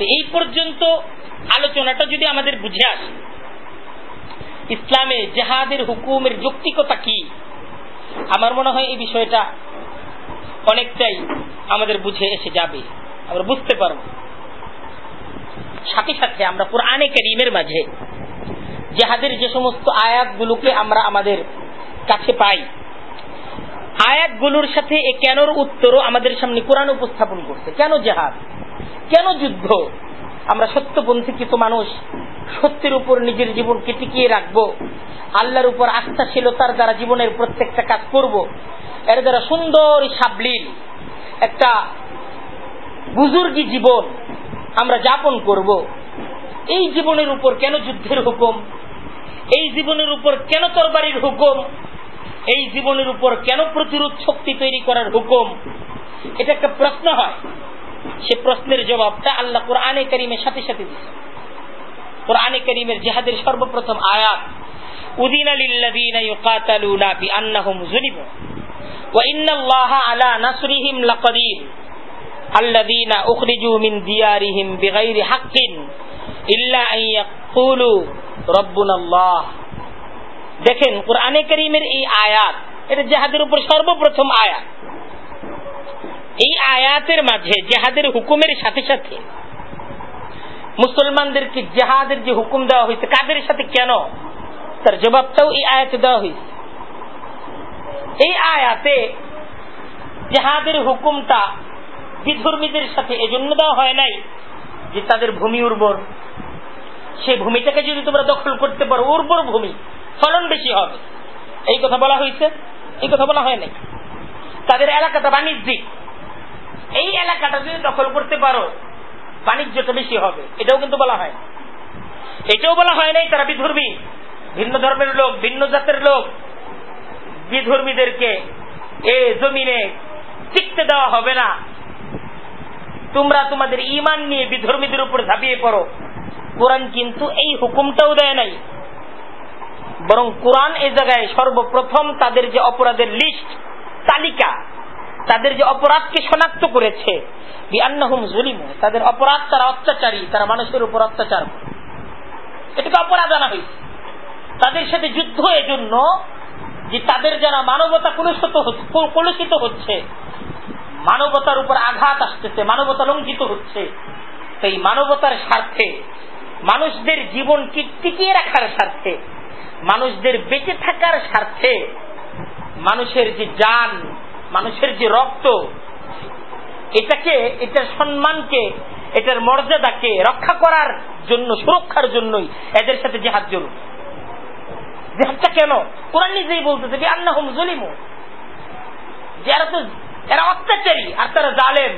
এই পর্যন্ত আলোচনাটা যদি আমাদের বুঝে আসে, ইসলামে জেহাদের হুকুমের যৌক্তিকতা কি? আমার মনে হয় এই বিষয়টা অনেকটাই আমাদের বুঝে এসে যাবে। আমরা বুঝতে পারব। সাথে সাথে আমরা কোরআনে করিমের মাঝে জেহাদের যে সমস্ত আয়াতগুলোকে আমরা আমাদের কাছে পাই। আয়াতগুলোর সাথে এ কেনর উত্তরও আমাদের সামনে কোরআন উপস্থাপন করছে। কেন জেহাদ? কেন যুদ্ধ? আমরা সত্যপন্থী কিছু মানুষ সত্যের উপর নিজের জীবনকে টিকিয়ে রাখব, আল্লাহর উপর আস্থাশীলতার দ্বারা জীবনের প্রত্যেকটা কাজ করব এর দ্বারা সুন্দর সাবলীল, একটা বুজুর্গী জীবন আমরা যাপন করব। এই জীবনের উপর কেন যুদ্ধের হুকুম? এই জীবনের উপর কেন তরবারির হুকুম? এই জীবনের উপর কেন প্রতিরোধ শক্তি তৈরি করার হুকুম? এটা একটা প্রশ্ন হয়। সে প্রশ্নের জবাবটা আল্লাহ কোরআনে করিমের সাথে সাথে দিচ্ছে কোরআনে করিমের জেহাদের সর্বপ্রথম আয়াত দেখেন, কোরআনে করিমের এই আয়াত, এটা জেহাদের উপর সর্বপ্রথম আয়াত। এই আয়াতের মাঝে জেহাদের হুকুমের সাথে সাথে মুসলমানদেরকে জাহাদের যে হুকুম দেওয়া হয়েছে, কাদের সাথে কেন? তার জবাবটাও এই আয়াতে দেওয়া হয়েছে এই আয়াতে জেহাদের হুকুমটা বিধর্মীদের সাথে এজন্য দেওয়া হয় নাই যে তাদের ভূমি উর্বর সেই ভূমিটাকে যদি তোমরা দখল করতে পারো উর্বর ভূমি ফলন বেশি হবে এই কথা বলা হয়েছে এই কথা বলা হয় নাই তাদের এলাকাটা বাণিজ্যিক এই এলাকাটা যদি দখল করতে পারো বাণিজ্যটা বেশি হবে এটাও কিন্তু বলা হয় এটাও বলা হয় নাই তারা বিধর্মী ভিন্ন ধর্মের লোক, ভিন্ন জাতের লোক, বিধর্মীদেরকে এ জমিনে টিকতে দেওয়া হবে না। তোমরা তোমাদের ইমান নিয়ে বিধর্মীদের উপর ঝাঁপিয়ে পড়ো। কোরআন কিন্তু এই হুকুমটাও দেয় নাই। বরং কোরআন এ জায়গায় সর্বপ্রথম তাদের যে অপরাধের লিস্ট, তালিকা, তাদের যে অপরাধকে শনাক্ত করেছে তাদের অপরাধ তারা অত্যাচারী, তারা মানুষের উপর অত্যাচার এটাকে অপরাধ আনা হয়েছে। তাদের সাথে যুদ্ধ এজন্য যে তাদের যারা মানবতা কলুষিত কলুষিত হচ্ছে, মানবতার উপর আঘাত আসতেছে, মানবতা লঙ্ঘিত হচ্ছে, সেই মানবতার স্বার্থে, মানুষদের জীবনকে টিকিয়ে রাখার স্বার্থে, মানুষদের বেঁচে থাকার স্বার্থে, মানুষের যে যান মানুষের যে রক্ত, এটাকে, এটার সম্মানকে, এটার মর্যাদাকে রক্ষা করার জন্য, সুরক্ষার জন্যই এদের সাথে জেহাদ জরুরি জেহাদটা কেন? কোরআন নিজেই বলতেছে যে আন্না হুম জলিমু। যারা তো এরা অত্যাচারী, আর তারা জালেম।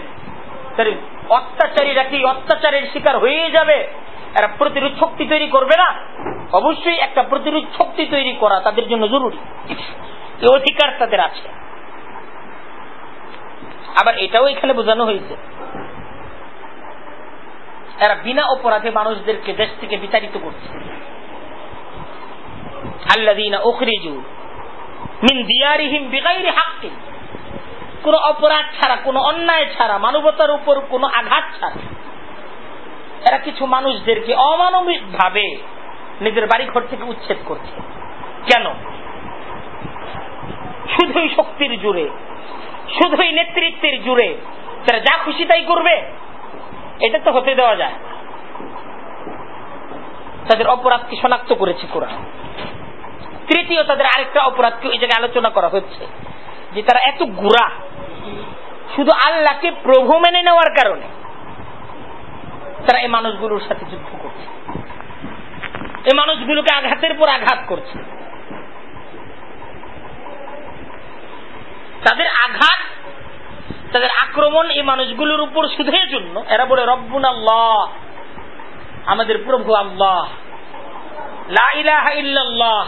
অত্যাচারীরা কি অত্যাচারের শিকার হয়ে যাবে? এরা প্রতিরোধ শক্তি তৈরি করবে না? অবশ্যই একটা প্রতিরোধ শক্তি তৈরি করা তাদের জন্য জরুরি। এই অধিকার তাদের আছে। আবার এটাও এখানে বোঝানো হয়েছে। এরা বিনা অপরাধে মানুষদেরকে দেশ থেকে বিতাড়িত করছে। কোন অপরাধ ছাড়া, কোন অন্যায় ছাড়া, মানবতার উপর কোন আঘাত ছাড়া, এরা কিছু মানুষদেরকে অমানবিক ভাবে নিজের বাড়ি ঘর থেকে উচ্ছেদ করছে। কেন? শুধুই শক্তির জুড়ে, শুধুই নেতৃত্বের জুড়ে তারা যা খুশি তাই করবে, এটা তো হতে দেওয়া যায়। তাদের অপরাধকে শনাক্ত করেছে কোরআন। তৃতীয় তাদের আরেকটা অপরাধকে ওই জায়গায় আলোচনা করা হচ্ছে, যে তারা এত গুড়া। শুধু আল্লাহকে প্রভু মেনে নেওয়ার কারণে তারা এই মানুষগুলোর সাথে যুদ্ধ করছে। এই মানুষগুলোকে আঘাতের পর আঘাত করছে। তাদের আঘাত, তাদের আক্রমণ এই মানুষগুলোর উপর শুধুর জন্য। এরা বলে, রব্বুন আল্লাহ, আমাদের প্রভু আল্লাহ। ইল্লাল্লাহ।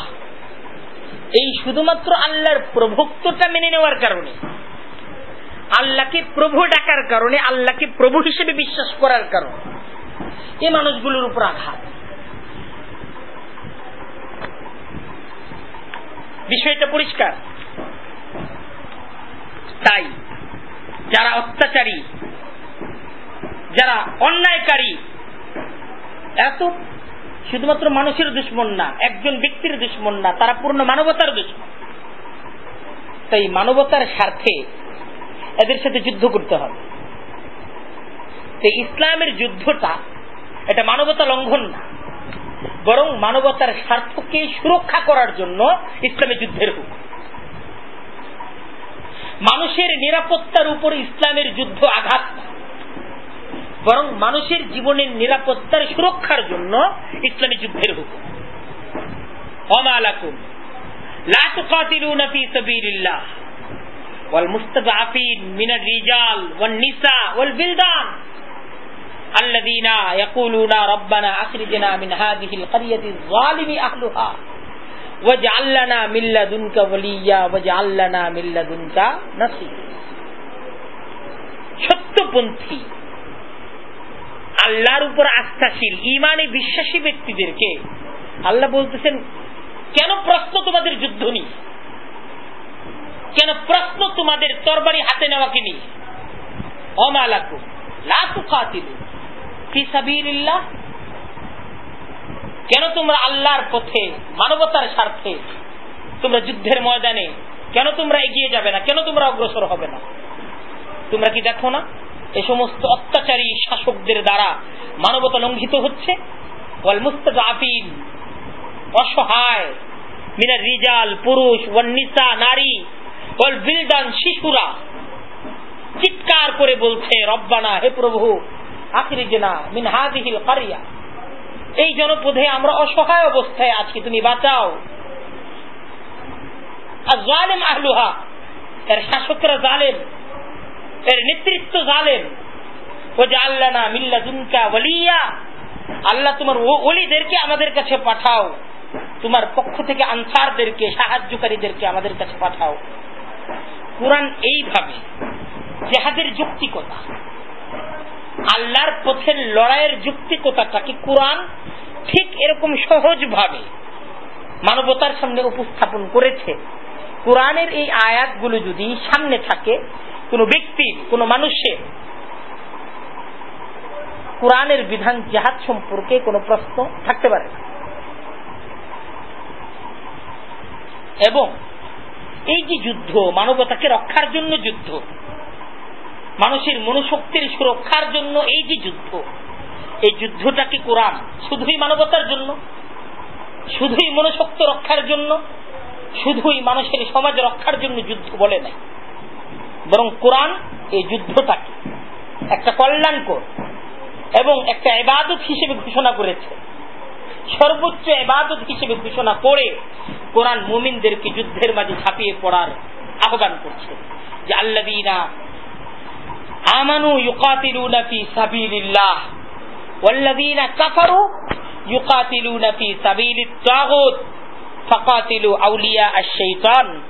এই শুধুমাত্র আল্লাহর প্রভুত্বটা মেনে নেওয়ার কারণে। আল্লাহকে প্রভু ডাকার কারণে, আল্লাহকে প্রভু হিসেবে বিশ্বাস করার কারণে। এই মানুষগুলোর উপর আঘাত। বিষয়টা পরিষ্কার। তাই যারা অত্যাচারী, যারা অন্যায়কারী, এত শুধুমাত্র মানুষের দুশ্মন না, একজন ব্যক্তির দুশ্মন না, তারা পূর্ণ মানবতার দুশ্মন। তাই মানবতার স্বার্থে এদের সাথে যুদ্ধ করতে হবে। ইসলামের যুদ্ধটা এটা মানবতা লঙ্ঘন না, বরং মানবতার স্বার্থকে সুরক্ষা করার জন্য ইসলামের যুদ্ধের হুক। মানুষের নিরাপত্তার উপর ইসলামের যুদ্ধ আঘাত। না বরং মানুষের জীবনের নিরাপত্তার সুরক্ষার জন্য ইসলামী যুদ্ধের হুকুম অমালাকুম لا تقاتلون في سبيل الله والمستضعفين من الرجال والنساء والبلدان الذين يقولون ربنا أخرجنا من هذه القرية الظالم أهلها واجعل لنا من لدنك وليا واجعل لنا من لدنك نصيرا সত্যপন্থী আল্লাহর উপর আস্থাশীল, ইমানে বিশ্বাসী ব্যক্তিদেরকে আল্লাহ বলতেছেন, কেন প্রশ্ন তোমাদের যুদ্ধ নিয়ে কেন প্রশ্ন তোমাদের তরবারি হাতে নেওয়াকে নিয়ে অমালাকু কেন তোমরা আল্লাহর পথে, মানবতার স্বার্থে তোমরা যুদ্ধের ময়দানে, কেন তোমরা এগিয়ে যাবে না? কেন তোমরা অগ্রসর হবে না? তোমরা কি দেখো না? এ সমস্ত অত্যাচারী শাসকদের দ্বারা মানবতা লঙ্ঘিত হচ্ছে। অসহায়, মিনার রিজাল, পুরুষ ওয়ান্নিসা নারী, ওয়াল শিশুরা। চিৎকার করে বলছে, রব্বানা, হে প্রভু কারিয়া। এই জনপদে আমরা অসহায় অবস্থায় আছি, তুমি বাঁচাও। আর জালেম আহলুহা শাসকরা জালেম। এর নেতৃত্ব জালেম। আল্লাহ তোমার ওলিদেরকে আমাদের কাছে পাঠাও। তোমার পক্ষ থেকে আনসারদেরকে, সাহায্যকারীদেরকে আমাদের কাছে পাঠাও। কোরআন এইভাবে জেহাদের যুক্তিকতা, আল্লাহর পথের লড়াইয়ের যুক্তিকতাটাকে কোরআন ঠিক এরকম সহজভাবে মানবতার সামনে উপস্থাপন করেছে। কোরআনের এই আয়াতগুলো যদি সামনে থাকে কোন ব্যক্তির কোন মানুষের কোরআনের বিধান জেহাদ সম্পর্কে কোনো প্রশ্ন থাকতে পারে এবং এই যে যুদ্ধ, মানবতাকে রক্ষার জন্য যুদ্ধ, মানুষের মনোশক্তির সুরক্ষার জন্য এই যে যুদ্ধ, এই যুদ্ধটাকে কোরআন? শুধুই মানবতার জন্য? শুধুই মনোশক্ত রক্ষার জন্য? শুধুই মানুষের সমাজ রক্ষার জন্য যুদ্ধ বলে নাই বরং কোরআন এই যুদ্ধটাকে একটা কল্যাণকর এবং একটা এবাদত হিসেবে ঘোষণা করেছে। সর্বোচ্চ এবাদত হিসেবে ঘোষণা করে কোরআন মুমিনদেরকে যুদ্ধের মাঝে ছাপিয়ে পড়ার আহ্বান করছে। যে আল্লাদিনা আমানু ইউকাতিলুনা ফি সাবিলিল্লাহ, ওয়াল্লাযীনা কাফারু সাবিলিত তাগুত, ফাকাতিলু আউলিয়া আশ-শাইতান।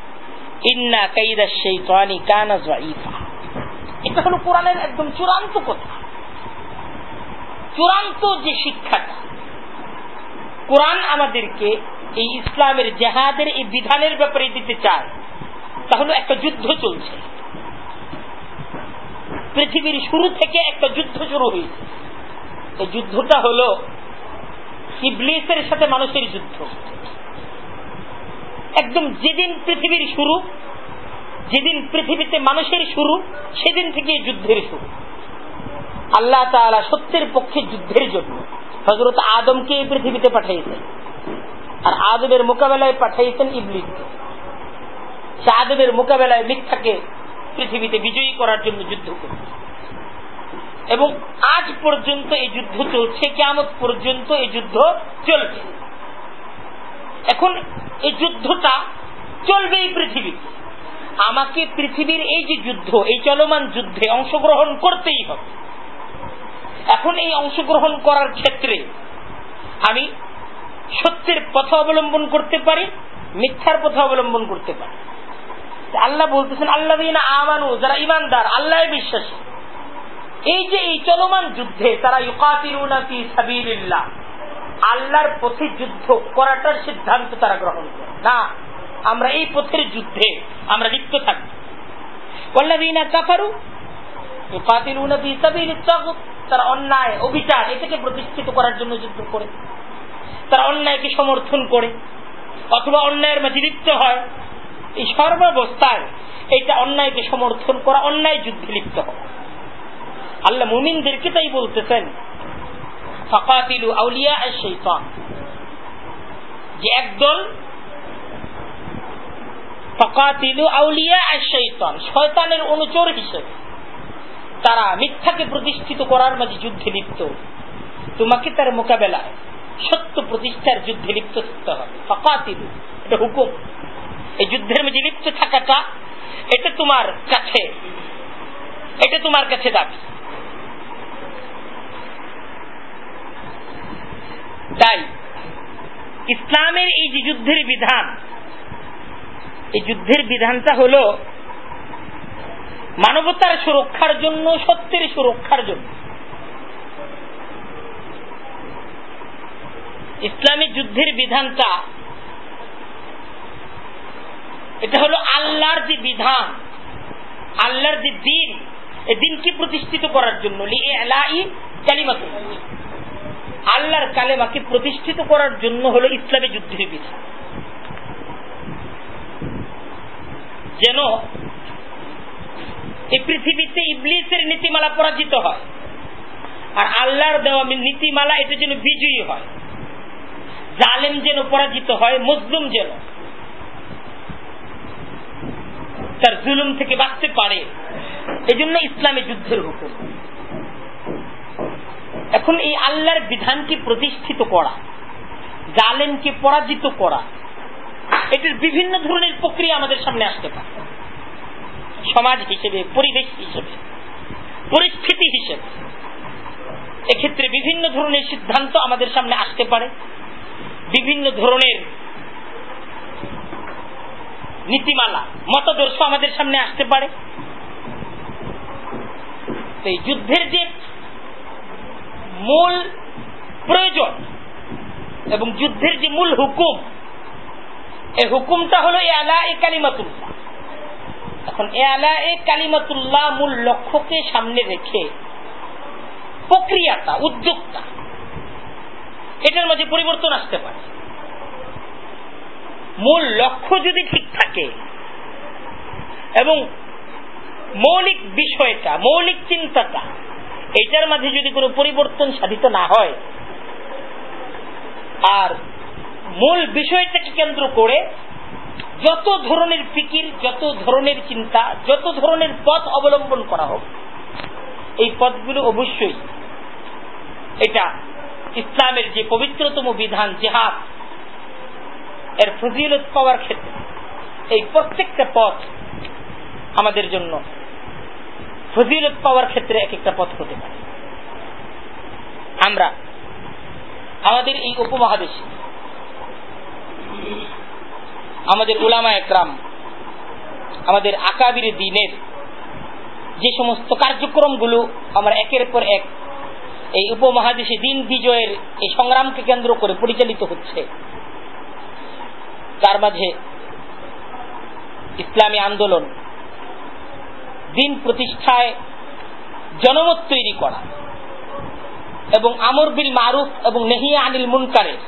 আমাদেরকে এই ইসলামের জেহাদের এই বিধানের ব্যাপারে দিতে চায় তাহলে একটা যুদ্ধ চলছে। পৃথিবীর শুরু থেকে একটা যুদ্ধ শুরু হয়েছে। এই যুদ্ধটা হলো ইবলিসের সাথে মানুষের যুদ্ধ। একদম যেদিন পৃথিবীর শুরু, যেদিন পৃথিবীতে মানুষের শুরু, সেদিন থেকে যুদ্ধের শুরু। আল্লাহ তালা সত্যের পক্ষে যুদ্ধের জন্য হজরত আদমকে এই পৃথিবীতে পাঠাইছেন আর আদমের মোকাবেলায় পাঠাইছেন ইবলিসকে। সে আদমের মোকাবেলায় মিথ্যাকে পৃথিবীতে বিজয়ী করার জন্য যুদ্ধ করছে। এবং আজ পর্যন্ত এই যুদ্ধ চলছে কেমন পর্যন্ত এই যুদ্ধ চলবে এখন এই যুদ্ধটা চলবে এই পৃথিবীতে আমাকে পৃথিবীর এই যে যুদ্ধ, এই চলমান যুদ্ধে অংশগ্রহণ করতেই হবে। এখন এই অংশগ্রহণ করার ক্ষেত্রে আমি সত্যের পথ অবলম্বন করতে পারি, মিথ্যার পথ অবলম্বন করতে পারি। আল্লাহ বলতেছেন আল্লাহ আমানু যারা ইমানদার আল্লাহ বিশ্বাসী। এই যে এই চলমান যুদ্ধে তারা ইউকাতিরুনাফি সাবিল্লাহ আল্লাহর পথে যুদ্ধ করাটার সিদ্ধান্ত তারা গ্রহণ করে। না, আমরা এই পথের যুদ্ধে আমরা লিপ্ত কাফারু তারা অন্যায় এটাকে প্রতিষ্ঠিত করার জন্য যুদ্ধ করে। তারা অন্যায়কে সমর্থন করে, অথবা অন্যায়ের মাঝে লিপ্ত হয়। এই সর্বাবস্থায় এইটা অন্যায়কে সমর্থন করা, অন্যায় যুদ্ধে লিপ্ত হয় আল্লাহ মুমিনদেরকে তাই বলতেছেন ফকাতিলু আউলিয়া শৈতান যে একদল ফকাতিলু আউলিয়া শৈতান শয়তানের অনুচর হিসেবে। তারা মিথ্যাকে প্রতিষ্ঠিত করার মাঝে যুদ্ধে লিপ্ত। তোমাকে তার মোকাবেলায় সত্য প্রতিষ্ঠার যুদ্ধে লিপ্ত থাকতে হবে। ফকাতিলু, এটা হুকুম। এই যুদ্ধের মাঝে লিপ্ত থাকাটা, এটা তোমার কাছে, এটা তোমার কাছে দাবি। তাই ইসলামের এই যে যুদ্ধের বিধান, এই যুদ্ধের বিধানটা হল মানবতার সুরক্ষার জন্য, সত্যের সুরক্ষার জন্য। ইসলামী যুদ্ধের বিধানটা, এটা হলো আল্লাহর যে বিধান, আল্লাহর যে দিন, এই দিনকে প্রতিষ্ঠিত করার জন্য আল্লাহর কালেমাকে প্রতিষ্ঠিত করার জন্য হলো ইসলামী যুদ্ধের বিধান। যেন এই পৃথিবীতে ইবলিসের নীতিমালা পরাজিত হয় আর আল্লাহর দেওয়া নীতিমালা এটা যেন বিজয়ী হয়। জালেম যেন পরাজিত হয় মজলুম যেন তার জুলুম থেকে বাঁচতে পারে এই জন্য ইসলামে যুদ্ধের হুকুম। এখন এই আল্লাহর বিধানকে প্রতিষ্ঠিত করা, জালেমকে পরাজিত করা, এটির বিভিন্ন ধরনের প্রক্রিয়া আমাদের সামনে আসতে পারে। সমাজ হিসেবে, পরিবেশ হিসেবে, পরিস্থিতি হিসেবে। এক্ষেত্রে বিভিন্ন ধরনের সিদ্ধান্ত আমাদের সামনে আসতে পারে। বিভিন্ন ধরনের নীতিমালা, মতদর্শ আমাদের সামনে আসতে পারে। এই যুদ্ধের যে মূল প্রয়োজন। এবং যুদ্ধের যে মূল হুকুম, এই হুকুমটা হলো এ আলা এ কালিমাতুল্লাহ। এখন এ আলা এ কালিমাতুল্লাহ মূল লক্ষ্যকে সামনে রেখে প্রক্রিয়াটা উদ্যোগটা এটার মাঝে পরিবর্তন আসতে পারে। মূল লক্ষ্য যদি ঠিক থাকে, এবং মৌলিক বিষয়টা, মৌলিক চিন্তাটা এটার মাঝে যদি কোনো পরিবর্তন সাধিত না হয়, আর মূল বিষয়টাকে কেন্দ্র করে যত ধরনের ফিকির, যত ধরনের চিন্তা, যত ধরনের পথ অবলম্বন করা হোক, এই পথগুলো অবশ্যই এটা ইসলামের যে পবিত্রতম বিধান, জেহাদ, এর ফজিলত পাওয়ার ক্ষেত্রে এই প্রত্যেকটা পথ আমাদের জন্য ফজিলত পাওয়ার ক্ষেত্রে এক একটা পথ হতে পারে। আমরা আমাদের এই উপমহাদেশে, আমাদের উলামা একরাম, আমাদের আকাবির দিনের যে সমস্ত কার্যক্রমগুলো আমরা একের পর এক এই উপমহাদেশে দিন বিজয়ের এই সংগ্রামকে কেন্দ্র করে পরিচালিত হচ্ছে তার মাঝে ইসলামী আন্দোলন দিন প্রতিষ্ঠায় জনমত তৈরি করা এবং আমর বিল মারুফ এবং নেহিয়া আনিল মুনকারের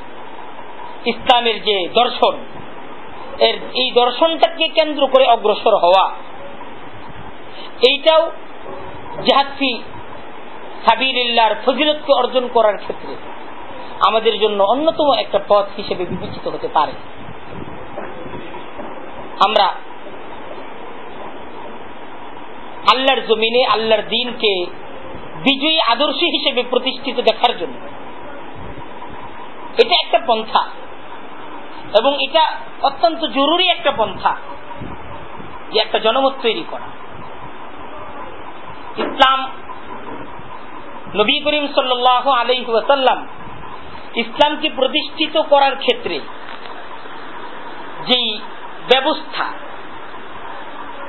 ইসলামের যে দর্শন, এর এই দর্শনটাকে কেন্দ্র করে অগ্রসর হওয়া, এইটাও জাহাদফি সাবিল্লার ফজিলতকে অর্জন করার ক্ষেত্রে আমাদের জন্য অন্যতম একটা পথ হিসেবে বিবেচিত হতে পারে। আমরা আল্লাহর জমিনে, আল্লাহর দিনকে বিজয়ী আদর্শ হিসেবে প্রতিষ্ঠিত দেখার জন্য। এটা একটা পন্থা। এবং এটা অত্যন্ত জরুরি একটা পন্থা যে একটা জনমত তৈরি করা। ইসলাম, নবী করিম সাল্লাহ আলহি ওয়াসাল্লাম ইসলামকে প্রতিষ্ঠিত করার ক্ষেত্রে যেই ব্যবস্থা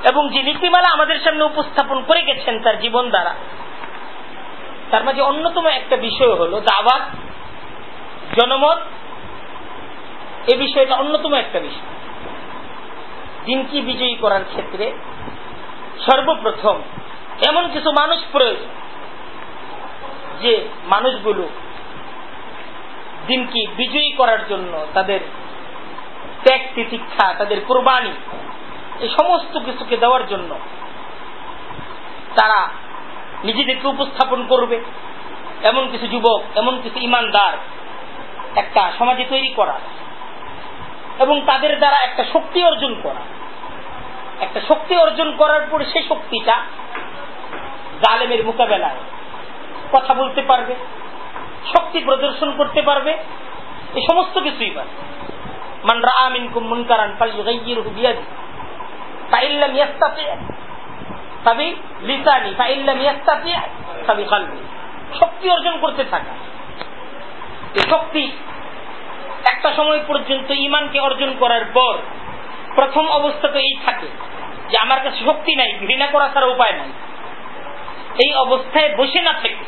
এবং যে নীতিমালা আমাদের সামনে উপস্থাপন করে গেছেন তার জীবন দ্বারা। তার মাঝে অন্যতম একটা বিষয় হল দাওয়াত, জনমত, এ বিষয়টা অন্যতম একটা বিষয়। দিনকে বিজয়ী করার ক্ষেত্রে সর্বপ্রথম এমন কিছু মানুষ প্রয়োজন যে মানুষগুলো দিনকে বিজয়ী করার জন্য তাদের ত্যাগ তিতিক্ষা তাদের কোরবানি এই সমস্ত কিছুকে দেওয়ার জন্য তারা নিজেদেরকে উপস্থাপন করবে। এমন কিছু যুবক, এমন কিছু ইমানদার একটা সমাজে তৈরি করা এবং তাদের দ্বারা একটা শক্তি অর্জন করা। একটা শক্তি অর্জন করার পরে সেই শক্তিটা জালেমের মোকাবেলায় কথা বলতে পারবে, শক্তি প্রদর্শন করতে পারবে, এই সমস্ত কিছুই পারবে। মান রা মিনকুম মুনকারান ফালইউগাইয়িরহু বিয়াদি ফাইল্লাম শক্তি অর্জন করতে থাকা। শক্তি একটা সময় পর্যন্ত ইমানকে অর্জন করার পর প্রথম অবস্থা তো এই থাকে যে আমার কাছে শক্তি নাই, ঘৃণা করা ছাড়া উপায় নাই। এই অবস্থায় বসে না থেকে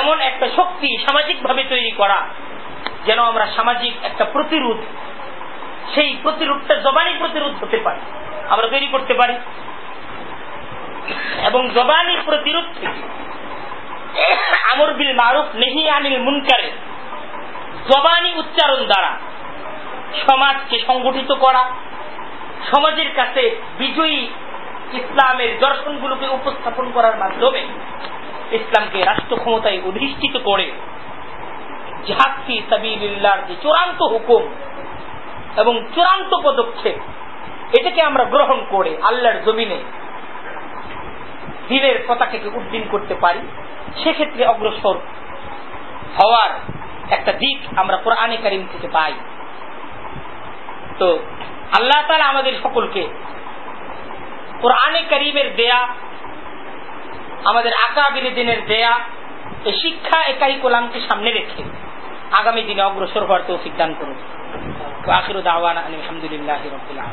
এমন একটা শক্তি তৈরি করা যেন আমরা সামাজিক একটা প্রতিরোধ, সেই প্রতিরোধটা জবানি প্রতিরোধ হতে পারে। আমরা তৈরি করতে পারি। এবং জবানি প্রতিরোধ থেকে আমর বিল মারুফ, নেহি আনিল মুনকারে জবানি উচ্চারণ দ্বারা সমাজকে সংগঠিত করা, সমাজের কাছে বিজয়ী ইসলামের দর্শনগুলোকে উপস্থাপন করার মাধ্যমে ইসলামকে রাষ্ট্র ক্ষমতায় অধিষ্ঠিত করে জাহাজফি সাবিল্লার যে চূড়ান্ত হুকুম এবং চূড়ান্ত পদক্ষেপ এটাকে আমরা গ্রহণ করে আল্লাহর জমিনে দিনের পতাকাকে উদ্দিন করতে পারি, সেক্ষেত্রে অগ্রসর হওয়ার একটা দিক আমরা কোরআনে কারিম থেকে পাই। তো আল্লাহ তালা আমাদের সকলকে কোরআনে করিমের দেয়া, আমাদের আকাবির দিনের দেয়া, এই শিক্ষা একাই কোলামকে সামনে রেখে আগামী দিনে অগ্রসর হওয়ার তৌফিক দান করুন। আখির দাওয়ান আলহামদুলিল্লাহ রবিল্লা